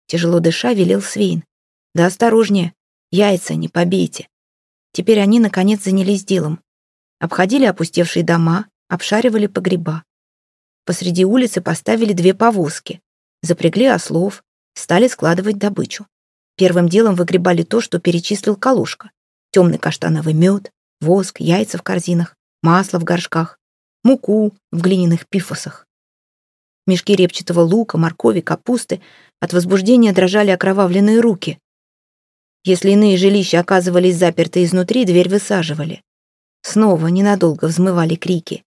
Тяжело дыша, велел Свейн. «Да осторожнее, яйца не побейте». Теперь они, наконец, занялись делом. Обходили опустевшие дома, обшаривали погреба. Посреди улицы поставили две повозки, запрягли ослов, стали складывать добычу. Первым делом выгребали то, что перечислил Калушка. Темный каштановый мед, воск, яйца в корзинах, масло в горшках, муку в глиняных пифосах. Мешки репчатого лука, моркови, капусты. От возбуждения дрожали окровавленные руки. Если иные жилища оказывались заперты изнутри, дверь высаживали. Снова ненадолго взмывали крики.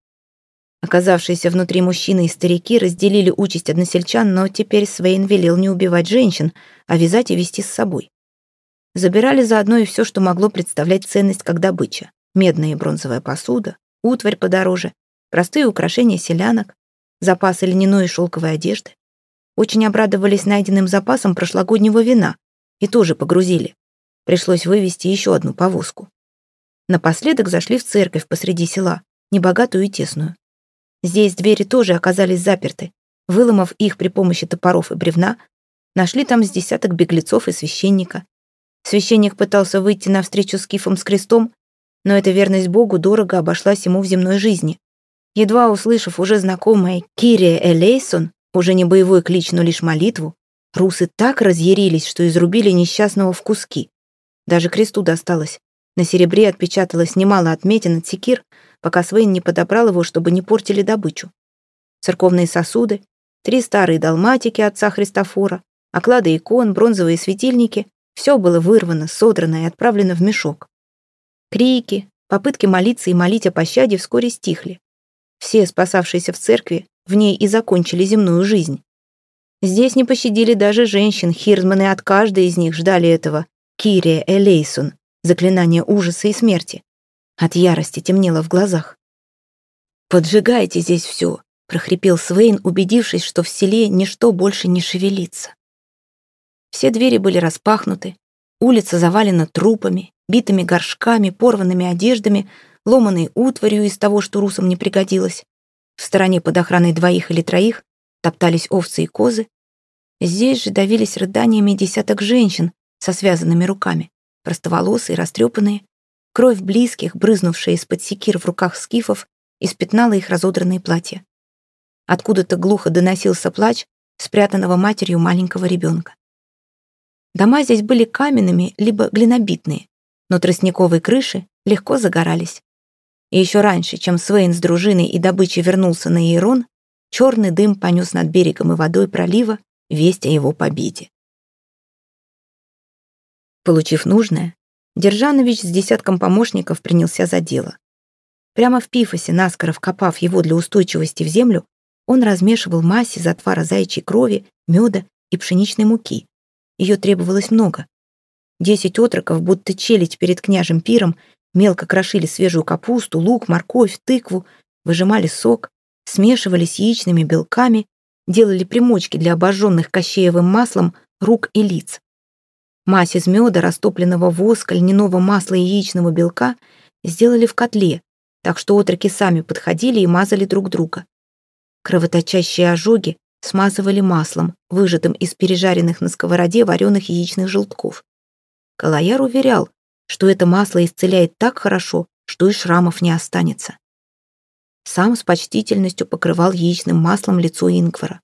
Оказавшиеся внутри мужчины и старики разделили участь односельчан, но теперь Свейн велел не убивать женщин, а вязать и вести с собой. Забирали заодно и все, что могло представлять ценность как добыча. Медная и бронзовая посуда, утварь подороже, простые украшения селянок, запасы льняной и шелковой одежды. Очень обрадовались найденным запасом прошлогоднего вина и тоже погрузили. Пришлось вывести еще одну повозку. Напоследок зашли в церковь посреди села, небогатую и тесную. Здесь двери тоже оказались заперты. Выломав их при помощи топоров и бревна, нашли там с десяток беглецов и священника. Священник пытался выйти навстречу с кифом с крестом, но эта верность Богу дорого обошлась ему в земной жизни. Едва услышав уже знакомое «Кирия Элейсон», Уже не боевой клич, но лишь молитву, русы так разъярились, что изрубили несчастного в куски. Даже кресту досталось. На серебре отпечаталось немало отметин от секир, пока Свейн не подобрал его, чтобы не портили добычу. Церковные сосуды, три старые долматики отца Христофора, оклады икон, бронзовые светильники — все было вырвано, содрано и отправлено в мешок. Крики, попытки молиться и молить о пощаде вскоре стихли. Все, спасавшиеся в церкви, в ней и закончили земную жизнь. Здесь не пощадили даже женщин, хирдманы от каждой из них ждали этого Кирия Элейсон, заклинание ужаса и смерти. От ярости темнело в глазах. «Поджигайте здесь все», — прохрипел Свейн, убедившись, что в селе ничто больше не шевелится. Все двери были распахнуты, улица завалена трупами, битыми горшками, порванными одеждами, ломаной утварью из того, что русам не пригодилось. В стороне под охраной двоих или троих топтались овцы и козы. Здесь же давились рыданиями десяток женщин со связанными руками, простоволосые, растрепанные. Кровь близких, брызнувшая из-под секир в руках скифов, испятнала их разодранные платья. Откуда-то глухо доносился плач спрятанного матерью маленького ребенка. Дома здесь были каменными, либо глинобитные, но тростниковые крыши легко загорались. И еще раньше, чем Свейн с дружиной и добычей вернулся на Иерон, черный дым понес над берегом и водой пролива весть о его победе. Получив нужное, Держанович с десятком помощников принялся за дело. Прямо в пифосе, наскоро вкопав его для устойчивости в землю, он размешивал мазь из отвара заячьей крови, меда и пшеничной муки. Ее требовалось много. Десять отроков, будто челядь перед княжем пиром, мелко крошили свежую капусту, лук, морковь, тыкву, выжимали сок, смешивали с яичными белками, делали примочки для обожженных кощеевым маслом рук и лиц. Мазь из меда, растопленного воска, льняного масла и яичного белка сделали в котле, так что отроки сами подходили и мазали друг друга. Кровоточащие ожоги смазывали маслом, выжатым из пережаренных на сковороде вареных яичных желтков. Калаяр уверял, что это масло исцеляет так хорошо, что и шрамов не останется. Сам с почтительностью покрывал яичным маслом лицо Ингвара.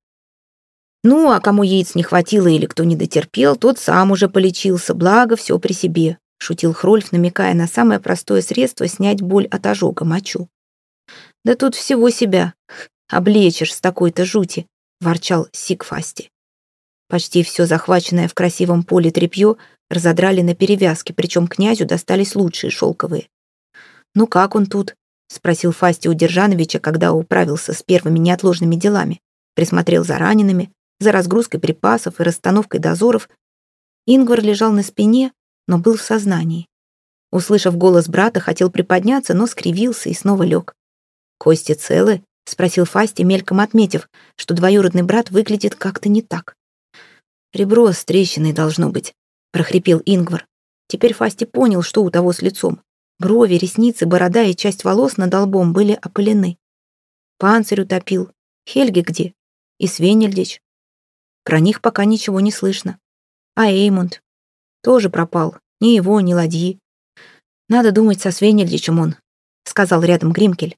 Ну, а кому яиц не хватило или кто не дотерпел, тот сам уже полечился, благо все при себе, шутил Хрольф, намекая на самое простое средство снять боль от ожога мочу. Да тут всего себя облечишь с такой-то жути, ворчал Сикфасти. Почти все захваченное в красивом поле тряпье разодрали на перевязки, причем князю достались лучшие шелковые. «Ну как он тут?» — спросил Фасти у Держановича, когда управился с первыми неотложными делами. Присмотрел за ранеными, за разгрузкой припасов и расстановкой дозоров. Ингвар лежал на спине, но был в сознании. Услышав голос брата, хотел приподняться, но скривился и снова лег. «Кости целы?» — спросил Фасти, мельком отметив, что двоюродный брат выглядит как-то не так. «Ребро с трещиной должно быть», — прохрипел Ингвар. Теперь Фасти понял, что у того с лицом. Брови, ресницы, борода и часть волос над лбом были опылены. Панцирь утопил. Хельги где? И Свенельдич. Про них пока ничего не слышно. А Эймунд? Тоже пропал. Ни его, ни ладьи. Надо думать, со Свенельдичем он, сказал рядом Гримкель.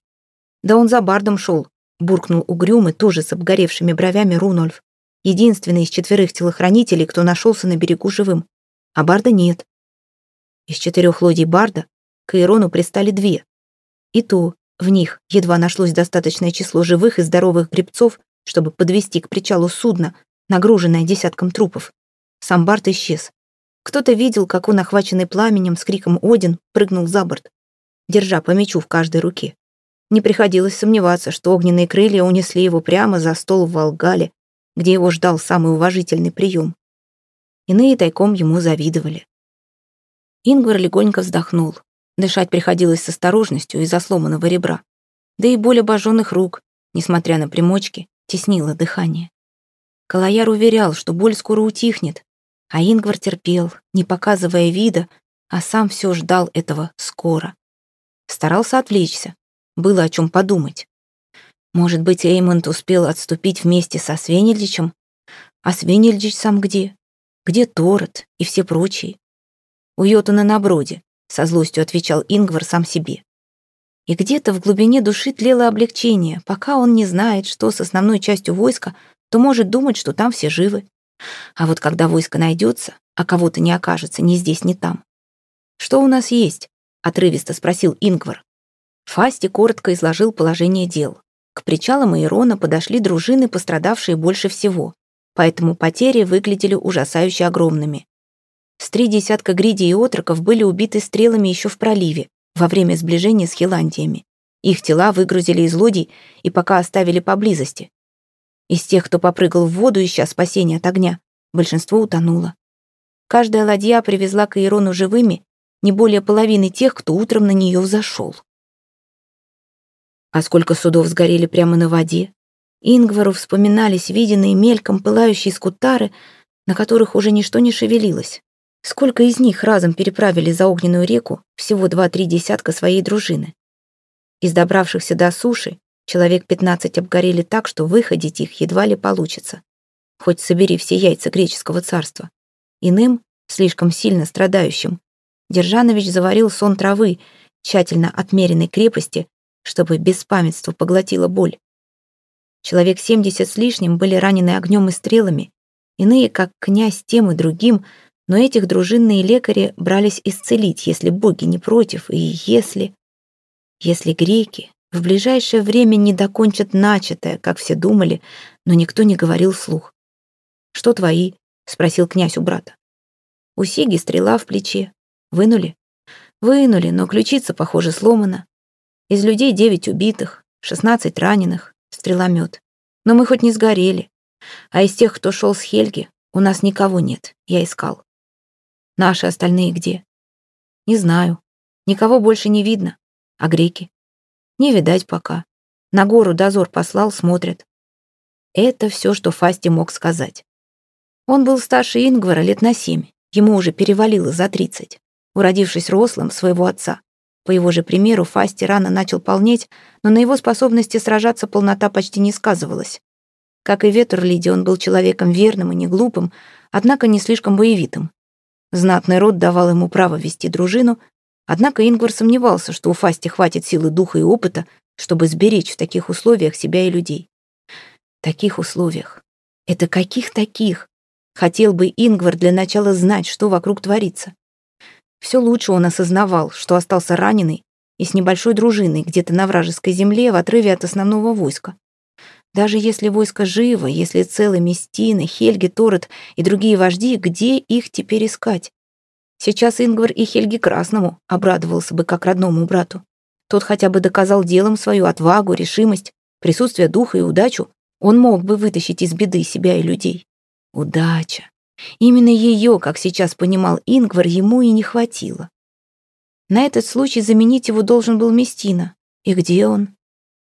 Да он за бардом шел, буркнул угрюмый, тоже с обгоревшими бровями Рунольф. Единственный из четверых телохранителей, кто нашелся на берегу живым. А барда нет. Из четырех лодий барда к Ирону пристали две. И то в них едва нашлось достаточное число живых и здоровых гребцов, чтобы подвести к причалу судно, нагруженная десятком трупов. Сам Барт исчез. Кто-то видел, как он, охваченный пламенем, с криком «Один!» прыгнул за борт, держа по мечу в каждой руке. Не приходилось сомневаться, что огненные крылья унесли его прямо за стол в Волгале, где его ждал самый уважительный прием. Иные тайком ему завидовали. Ингвар легонько вздохнул. Дышать приходилось с осторожностью из-за сломанного ребра. Да и боль обожженных рук, несмотря на примочки, теснила дыхание. Калаяр уверял, что боль скоро утихнет, а Ингвар терпел, не показывая вида, а сам все ждал этого скоро. Старался отвлечься, было о чем подумать. Может быть, Эймонд успел отступить вместе со Свенельдичем? А Свенельдич сам где? Где Торет и все прочие? У Йотуна на броде, со злостью отвечал Ингвар сам себе. И где-то в глубине души тлело облегчение, пока он не знает, что с основной частью войска то может думать, что там все живы. А вот когда войско найдется, а кого-то не окажется ни здесь, ни там. «Что у нас есть?» — отрывисто спросил Ингвар. Фасти коротко изложил положение дел. К причалам Иерона подошли дружины, пострадавшие больше всего, поэтому потери выглядели ужасающе огромными. С три десятка гриди и отроков были убиты стрелами еще в проливе, во время сближения с Хиландиями. Их тела выгрузили из лодий и пока оставили поблизости. Из тех, кто попрыгал в воду, ища спасения от огня, большинство утонуло. Каждая ладья привезла к Иерону живыми не более половины тех, кто утром на нее взошел. А сколько судов сгорели прямо на воде? Ингвару вспоминались виденные мельком пылающие скутары, на которых уже ничто не шевелилось. Сколько из них разом переправили за огненную реку всего два-три десятка своей дружины. Из добравшихся до суши человек пятнадцать обгорели так, что выходить их едва ли получится. Хоть собери все яйца греческого царства. Иным, слишком сильно страдающим, Держанович заварил сон травы, тщательно отмеренной крепости, чтобы беспамятство поглотило боль. Человек семьдесят с лишним были ранены огнем и стрелами, иные, как князь, тем и другим, но этих дружинные лекари брались исцелить, если боги не против, и если... Если греки в ближайшее время не докончат начатое, как все думали, но никто не говорил вслух. «Что твои?» — спросил князь у брата. У Сиги стрела в плече. Вынули? Вынули, но ключица, похоже, сломана. Из людей девять убитых, шестнадцать раненых, стреломет. Но мы хоть не сгорели. А из тех, кто шел с Хельги, у нас никого нет, я искал. Наши остальные где? Не знаю. Никого больше не видно. А греки? Не видать пока. На гору дозор послал, смотрят. Это все, что Фасти мог сказать. Он был старше Ингвара лет на семь. Ему уже перевалило за тридцать. Уродившись рослым, своего отца. По его же примеру, Фасти рано начал полнеть, но на его способности сражаться полнота почти не сказывалась. Как и Ветерлиди, он был человеком верным и неглупым, однако не слишком боевитым. Знатный род давал ему право вести дружину, однако Ингвар сомневался, что у Фасти хватит силы духа и опыта, чтобы сберечь в таких условиях себя и людей. Таких условиях. Это каких таких? Хотел бы Ингвар для начала знать, что вокруг творится. Все лучше он осознавал, что остался раненый и с небольшой дружиной где-то на вражеской земле в отрыве от основного войска. Даже если войско живо, если целы Местины, Хельги, Торет и другие вожди, где их теперь искать? Сейчас Ингвар и Хельги Красному обрадовался бы как родному брату. Тот хотя бы доказал делом свою отвагу, решимость, присутствие духа и удачу. Он мог бы вытащить из беды себя и людей. Удача. Именно ее, как сейчас понимал Ингвар, ему и не хватило. На этот случай заменить его должен был Местина. И где он?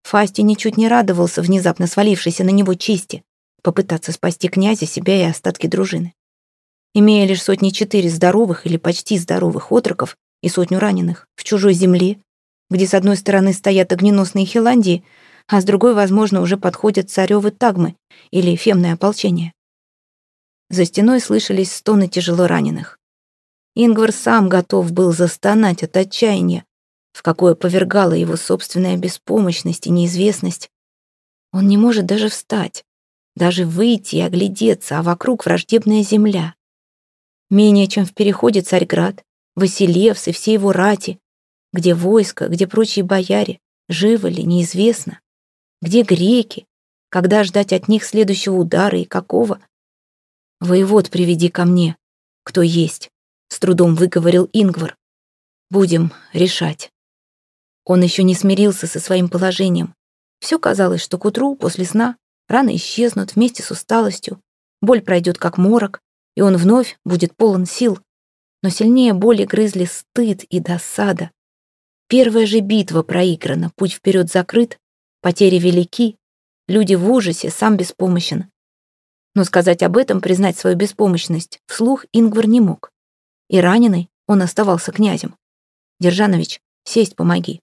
Фасти ничуть не радовался внезапно свалившейся на него чести, попытаться спасти князя, себя и остатки дружины. Имея лишь сотни четыре здоровых или почти здоровых отроков и сотню раненых в чужой земле, где с одной стороны стоят огненосные Хиландии, а с другой, возможно, уже подходят царевы Тагмы или фемное ополчение. За стеной слышались стоны тяжело раненых. Ингвар сам готов был застонать от отчаяния, в какое повергала его собственная беспомощность и неизвестность. Он не может даже встать, даже выйти и оглядеться, а вокруг враждебная земля. Менее чем в переходе Царьград, Василевс и все его рати, где войско, где прочие бояре, живы ли, неизвестно. Где греки, когда ждать от них следующего удара и какого, «Воевод приведи ко мне, кто есть», — с трудом выговорил Ингвар. «Будем решать». Он еще не смирился со своим положением. Все казалось, что к утру, после сна, раны исчезнут вместе с усталостью, боль пройдет как морок, и он вновь будет полон сил. Но сильнее боли грызли стыд и досада. Первая же битва проиграна, путь вперед закрыт, потери велики, люди в ужасе, сам беспомощен. Но сказать об этом, признать свою беспомощность, вслух Ингвар не мог. И раненый он оставался князем. «Держанович, сесть помоги».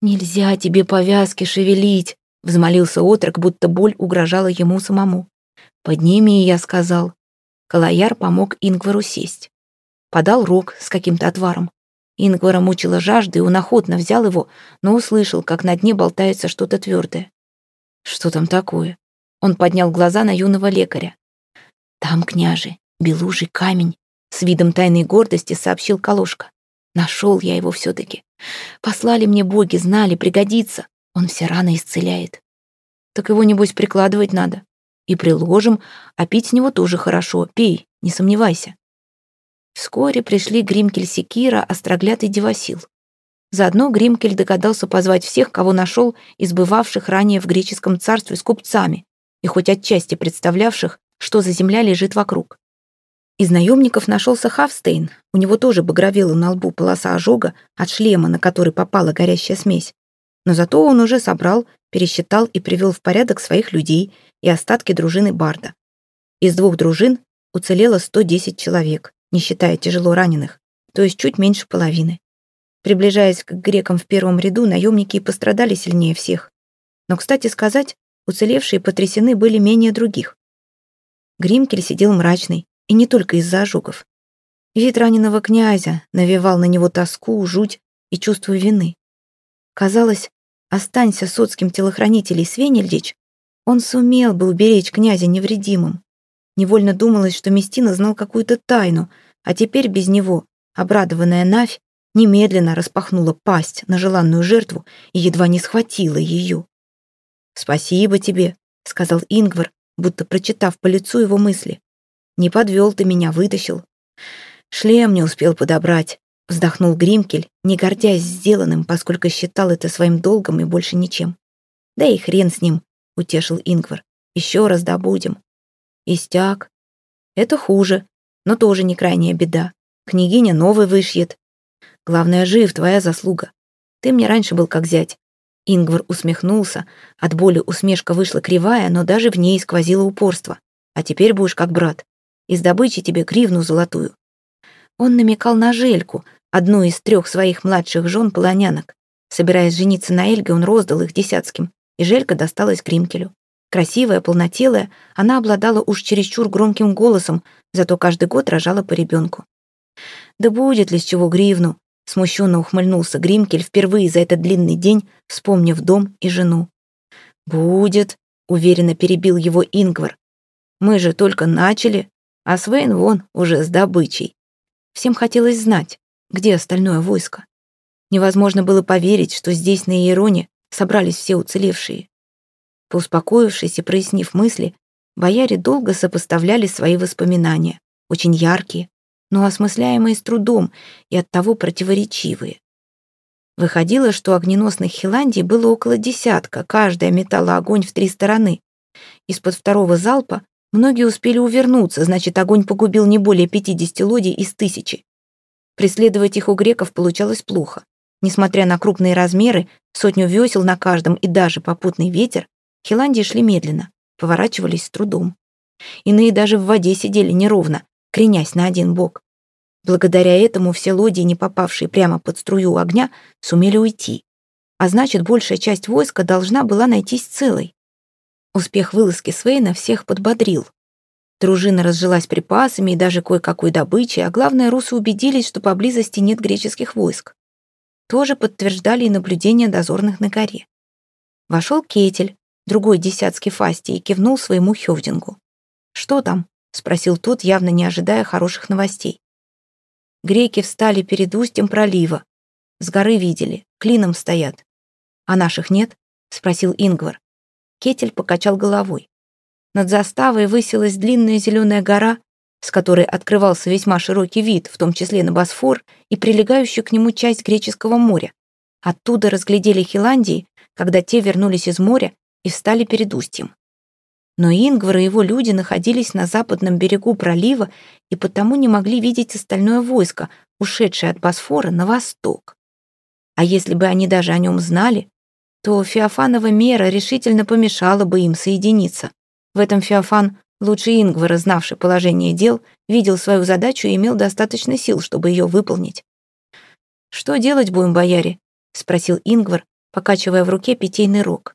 «Нельзя тебе повязки шевелить», — взмолился отрок, будто боль угрожала ему самому. «Подними», — я сказал. Калаяр помог Ингвару сесть. Подал рог с каким-то отваром. Ингвара мучила жажда, и он охотно взял его, но услышал, как на дне болтается что-то твердое. «Что там такое?» Он поднял глаза на юного лекаря. «Там, княже, белужий камень», — с видом тайной гордости сообщил Калошка. «Нашел я его все-таки. Послали мне боги, знали, пригодится. Он все раны исцеляет. Так его, небось, прикладывать надо. И приложим, а пить с него тоже хорошо. Пей, не сомневайся». Вскоре пришли Гримкель Секира, Острогляд и Девасил. Заодно Гримкель догадался позвать всех, кого нашел из бывавших ранее в греческом царстве с купцами и хоть отчасти представлявших, что за земля лежит вокруг. Из наемников нашелся Хавстейн, у него тоже багровела на лбу полоса ожога от шлема, на который попала горящая смесь. Но зато он уже собрал, пересчитал и привел в порядок своих людей и остатки дружины Барда. Из двух дружин уцелело 110 человек, не считая тяжело раненых, то есть чуть меньше половины. Приближаясь к грекам в первом ряду, наемники и пострадали сильнее всех. Но, кстати сказать, уцелевшие потрясены были менее других. Гримкель сидел мрачный, и не только из-за ожогов. Вид раненого князя навевал на него тоску, жуть и чувство вины. Казалось, останься соцким телохранителей Свенельдич, он сумел бы уберечь князя невредимым. Невольно думалось, что Местина знал какую-то тайну, а теперь без него, обрадованная Навь, немедленно распахнула пасть на желанную жертву и едва не схватила ее. «Спасибо тебе», — сказал Ингвар, будто прочитав по лицу его мысли. «Не подвел ты меня, вытащил». «Шлем не успел подобрать», — вздохнул Гримкель, не гордясь сделанным, поскольку считал это своим долгом и больше ничем. «Да и хрен с ним», — утешил Ингвар. «Еще раз добудем». «Истяк». «Это хуже, но тоже не крайняя беда. Княгиня новый вышьет». «Главное, жив, твоя заслуга. Ты мне раньше был как зять. Ингвар усмехнулся. От боли усмешка вышла кривая, но даже в ней сквозило упорство. «А теперь будешь как брат. Из добычи тебе кривну золотую». Он намекал на Жельку, одну из трех своих младших жен полонянок. Собираясь жениться на Эльге, он роздал их десятским, и Желька досталась Кримкелю. Красивая, полнотелая, она обладала уж чересчур громким голосом, зато каждый год рожала по ребенку. Да будет ли с чего гривну, Смущенно ухмыльнулся Гримкель впервые за этот длинный день, вспомнив дом и жену. «Будет», — уверенно перебил его Ингвар. «Мы же только начали, а Свейн вон уже с добычей». Всем хотелось знать, где остальное войско. Невозможно было поверить, что здесь, на Иероне, собрались все уцелевшие. Поуспокоившись и прояснив мысли, бояре долго сопоставляли свои воспоминания, очень яркие, но осмысляемые с трудом и оттого противоречивые. Выходило, что огненосных Хиландий было около десятка, каждая метала огонь в три стороны. Из-под второго залпа многие успели увернуться, значит, огонь погубил не более 50 лодий из тысячи. Преследовать их у греков получалось плохо. Несмотря на крупные размеры, сотню весел на каждом и даже попутный ветер, Хиландии шли медленно, поворачивались с трудом. Иные даже в воде сидели неровно, кренясь на один бок. Благодаря этому все лодии, не попавшие прямо под струю огня, сумели уйти. А значит, большая часть войска должна была найтись целой. Успех вылазки Свейна всех подбодрил. Дружина разжилась припасами и даже кое-какой добычей, а главное, русы убедились, что поблизости нет греческих войск. Тоже подтверждали и наблюдения дозорных на горе. Вошел Кетель, другой десятский фасти, и кивнул своему Хевдингу. «Что там?» — спросил тот, явно не ожидая хороших новостей. Греки встали перед устьем пролива. С горы видели, клином стоят. «А наших нет?» — спросил Ингвар. Кетель покачал головой. Над заставой высилась длинная зеленая гора, с которой открывался весьма широкий вид, в том числе на Босфор и прилегающую к нему часть Греческого моря. Оттуда разглядели Хиландии, когда те вернулись из моря и встали перед устьем. Но Ингвар и его люди находились на западном берегу пролива и потому не могли видеть остальное войско, ушедшее от Босфора на восток. А если бы они даже о нем знали, то Феофанова мера решительно помешала бы им соединиться. В этом Феофан, лучше Ингвара, знавший положение дел, видел свою задачу и имел достаточно сил, чтобы ее выполнить. «Что делать будем, бояре?» — спросил Ингвар, покачивая в руке питейный рог.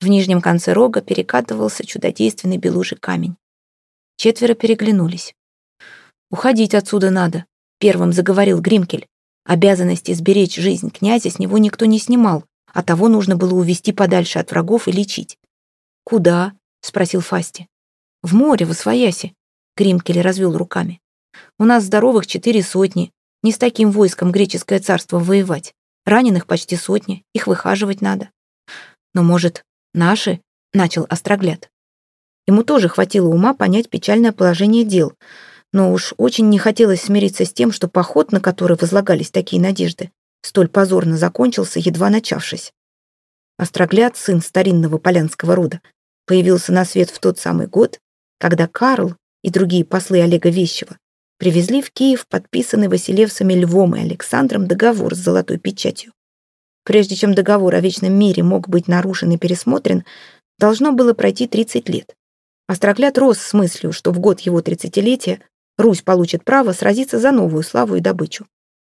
В нижнем конце рога перекатывался чудодейственный белужий камень. Четверо переглянулись. «Уходить отсюда надо», — первым заговорил Гримкель. Обязанности сберечь жизнь князя с него никто не снимал, а того нужно было увести подальше от врагов и лечить. «Куда?» — спросил Фасти. «В море, в Освояси», — Гримкель развел руками. «У нас здоровых четыре сотни, не с таким войском греческое царство воевать. Раненых почти сотни, их выхаживать надо». «Но, может, наши?» — начал Острогляд. Ему тоже хватило ума понять печальное положение дел, но уж очень не хотелось смириться с тем, что поход, на который возлагались такие надежды, столь позорно закончился, едва начавшись. Острогляд, сын старинного полянского рода, появился на свет в тот самый год, когда Карл и другие послы Олега Вещева привезли в Киев подписанный Василевсами Львом и Александром договор с золотой печатью. Прежде чем договор о вечном мире мог быть нарушен и пересмотрен, должно было пройти 30 лет. Острогляд рос с мыслью, что в год его тридцатилетия Русь получит право сразиться за новую славу и добычу.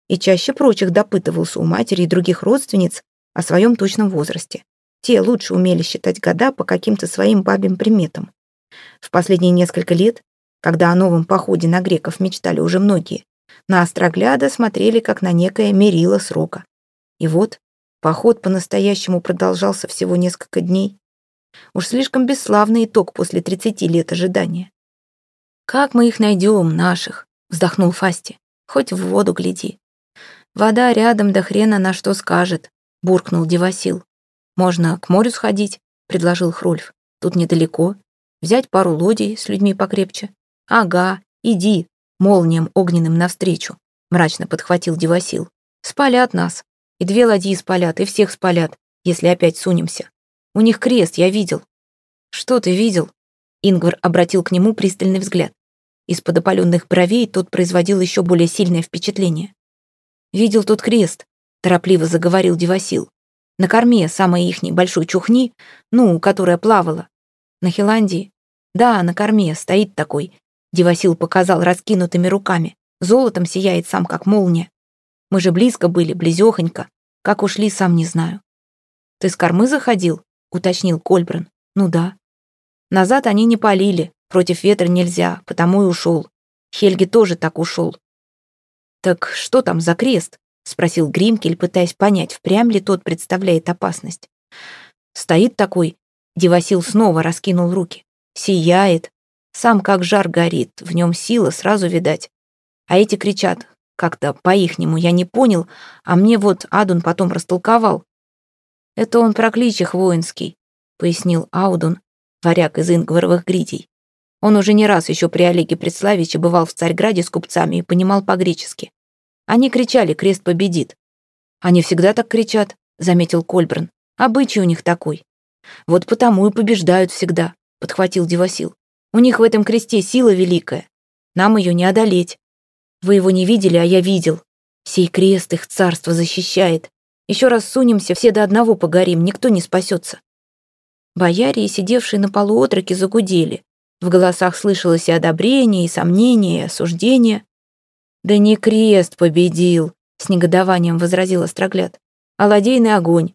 И чаще прочих допытывался у матери и других родственниц о своем точном возрасте. Те лучше умели считать года по каким-то своим бабьим приметам. В последние несколько лет, когда о новом походе на греков мечтали уже многие, на Острогляда смотрели как на некое мерило срока. И вот поход по-настоящему продолжался всего несколько дней. Уж слишком бесславный итог после 30 лет ожидания. «Как мы их найдем, наших?» — вздохнул Фасти. «Хоть в воду гляди». «Вода рядом, да хрена на что скажет», — буркнул Девасил. «Можно к морю сходить», — предложил Хрольф. «Тут недалеко. Взять пару лодий с людьми покрепче». «Ага, иди», — молнием огненным навстречу, — мрачно подхватил Девасил. «Спалят нас. И две ладьи спалят, и всех спалят, если опять сунемся. У них крест, я видел». «Что ты видел?» Ингвар обратил к нему пристальный взгляд. Из-под опаленных бровей тот производил еще более сильное впечатление. «Видел тот крест», — торопливо заговорил Девасил. На корме самой ихней большой чухни, ну, которая плавала. На Хиландии? Да, на корме стоит такой. Девасил показал раскинутыми руками. Золотом сияет сам, как молния. Мы же близко были, близёхонько. Как ушли, сам не знаю. Ты с кормы заходил? Уточнил Кольбран. Ну да. Назад они не полили. Против ветра нельзя, потому и ушел. Хельги тоже так ушел. Так что там за крест? — спросил Гримкель, пытаясь понять, впрямь ли тот представляет опасность. Стоит такой, Девасил снова раскинул руки. Сияет. Сам как жар горит, в нем сила сразу видать. А эти кричат, как-то по-ихнему, я не понял, а мне вот Адун потом растолковал. Это он про клич воинский, пояснил Аудун, варяг из ингваровых гридей. Он уже не раз еще при Олеге Предславиче бывал в Царьграде с купцами и понимал по-гречески. Они кричали «Крест победит». «Они всегда так кричат», — заметил Кольбран. «Обычай у них такой». «Вот потому и побеждают всегда», — подхватил Девасил. «У них в этом кресте сила великая. Нам ее не одолеть. Вы его не видели, а я видел. Сей крест их царство защищает. Еще раз сунемся, все до одного погорим, никто не спасется». Бояре сидевшие на полу отроки загудели. В голосах слышалось и одобрение, и сомнение, и осуждение. «Да не крест победил», — с негодованием возразил Острогляд, «а ладейный огонь.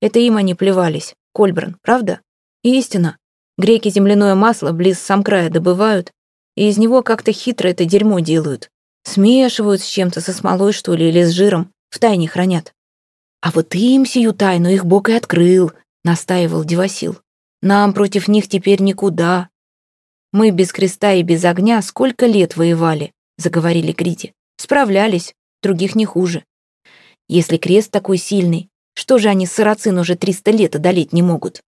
Это им они плевались. Кольбран, правда? Истина. Греки земляное масло близ сам края добывают, и из него как-то хитро это дерьмо делают. Смешивают с чем-то, со смолой, что ли, или с жиром, в тайне хранят. А вот им сию тайну их бог и открыл, настаивал Девасил. Нам против них теперь никуда. Мы без креста и без огня сколько лет воевали, заговорили Гриди. Справлялись, других не хуже. Если крест такой сильный, что же они сарацин уже триста лет одолеть не могут?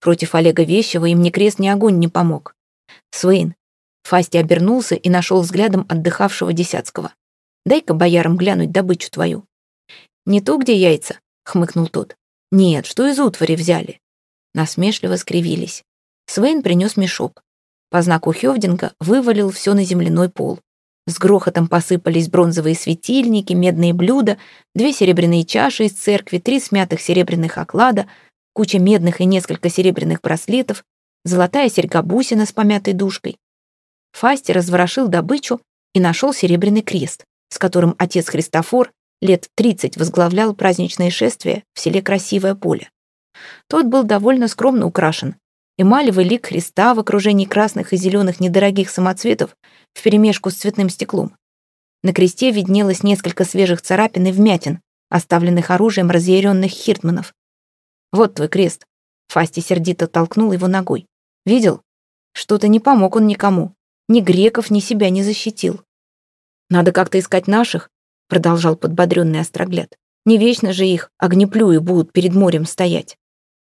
Против Олега Вещева им ни крест, ни огонь не помог. Свейн. Фасти обернулся и нашел взглядом отдыхавшего Десятского. «Дай-ка боярам глянуть добычу твою». «Не ту, где яйца?» — хмыкнул тот. «Нет, что из утвари взяли?» Насмешливо скривились. Свейн принес мешок. По знаку Хёвдинга вывалил все на земляной пол. С грохотом посыпались бронзовые светильники, медные блюда, две серебряные чаши из церкви, три смятых серебряных оклада, куча медных и несколько серебряных браслетов, золотая серьга-бусина с помятой душкой. Фасти разворошил добычу и нашел серебряный крест, с которым отец Христофор лет тридцать возглавлял праздничное шествие в селе Красивое поле. Тот был довольно скромно украшен, эмалевый лик Христа в окружении красных и зеленых недорогих самоцветов вперемешку с цветным стеклом. На кресте виднелось несколько свежих царапин и вмятин, оставленных оружием разъяренных хиртманов. «Вот твой крест», — Фасти сердито толкнул его ногой. Видел? Что-то не помог он никому. Ни греков, ни себя не защитил. Надо как-то искать наших, продолжал подбодренный Острогляд. Не вечно же их огнеплюи будут перед морем стоять.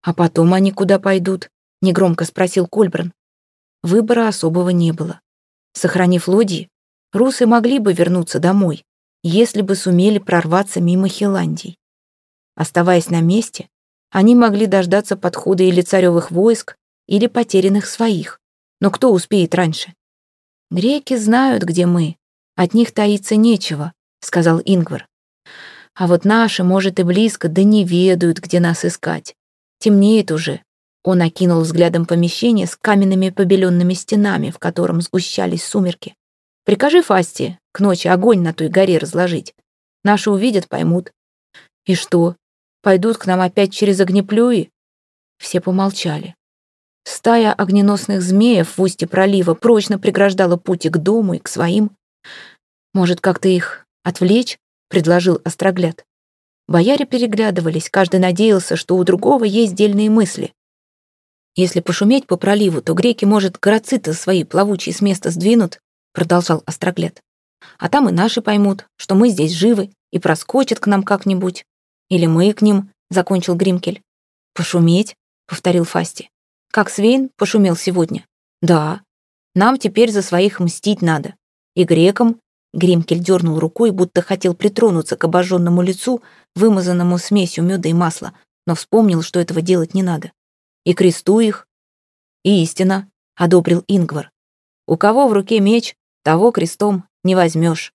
А потом они куда пойдут? Негромко спросил Кольбран. Выбора особого не было. Сохранив лодьи, русы могли бы вернуться домой, если бы сумели прорваться мимо Хиландий. Оставаясь на месте, они могли дождаться подхода или царевых войск, или потерянных своих. Но кто успеет раньше? «Греки знают, где мы. От них таиться нечего», — сказал Ингвар. «А вот наши, может, и близко, да не ведают, где нас искать. Темнеет уже». Он окинул взглядом помещение с каменными побеленными стенами, в котором сгущались сумерки. «Прикажи Фасти к ночи огонь на той горе разложить. Наши увидят, поймут. И что, пойдут к нам опять через огнеплюи?» Все помолчали. Стая огненосных змеев в устье пролива прочно преграждала пути к дому и к своим. «Может, как-то их отвлечь?» — предложил Острогляд. Бояре переглядывались, каждый надеялся, что у другого есть дельные мысли. «Если пошуметь по проливу, то греки, может, грациты свои плавучие с места сдвинут», — продолжал Острогляд. «А там и наши поймут, что мы здесь живы, и проскочат к нам как-нибудь. Или мы к ним», — закончил Гримкель. «Пошуметь», — повторил Фасти. Как Свейн пошумел сегодня? Да. Нам теперь за своих мстить надо. И грекам... Гримкель дернул рукой, будто хотел притронуться к обожженному лицу, вымазанному смесью меда и масла, но вспомнил, что этого делать не надо. И кресту их. И истина, одобрил Ингвар. У кого в руке меч, того крестом не возьмешь.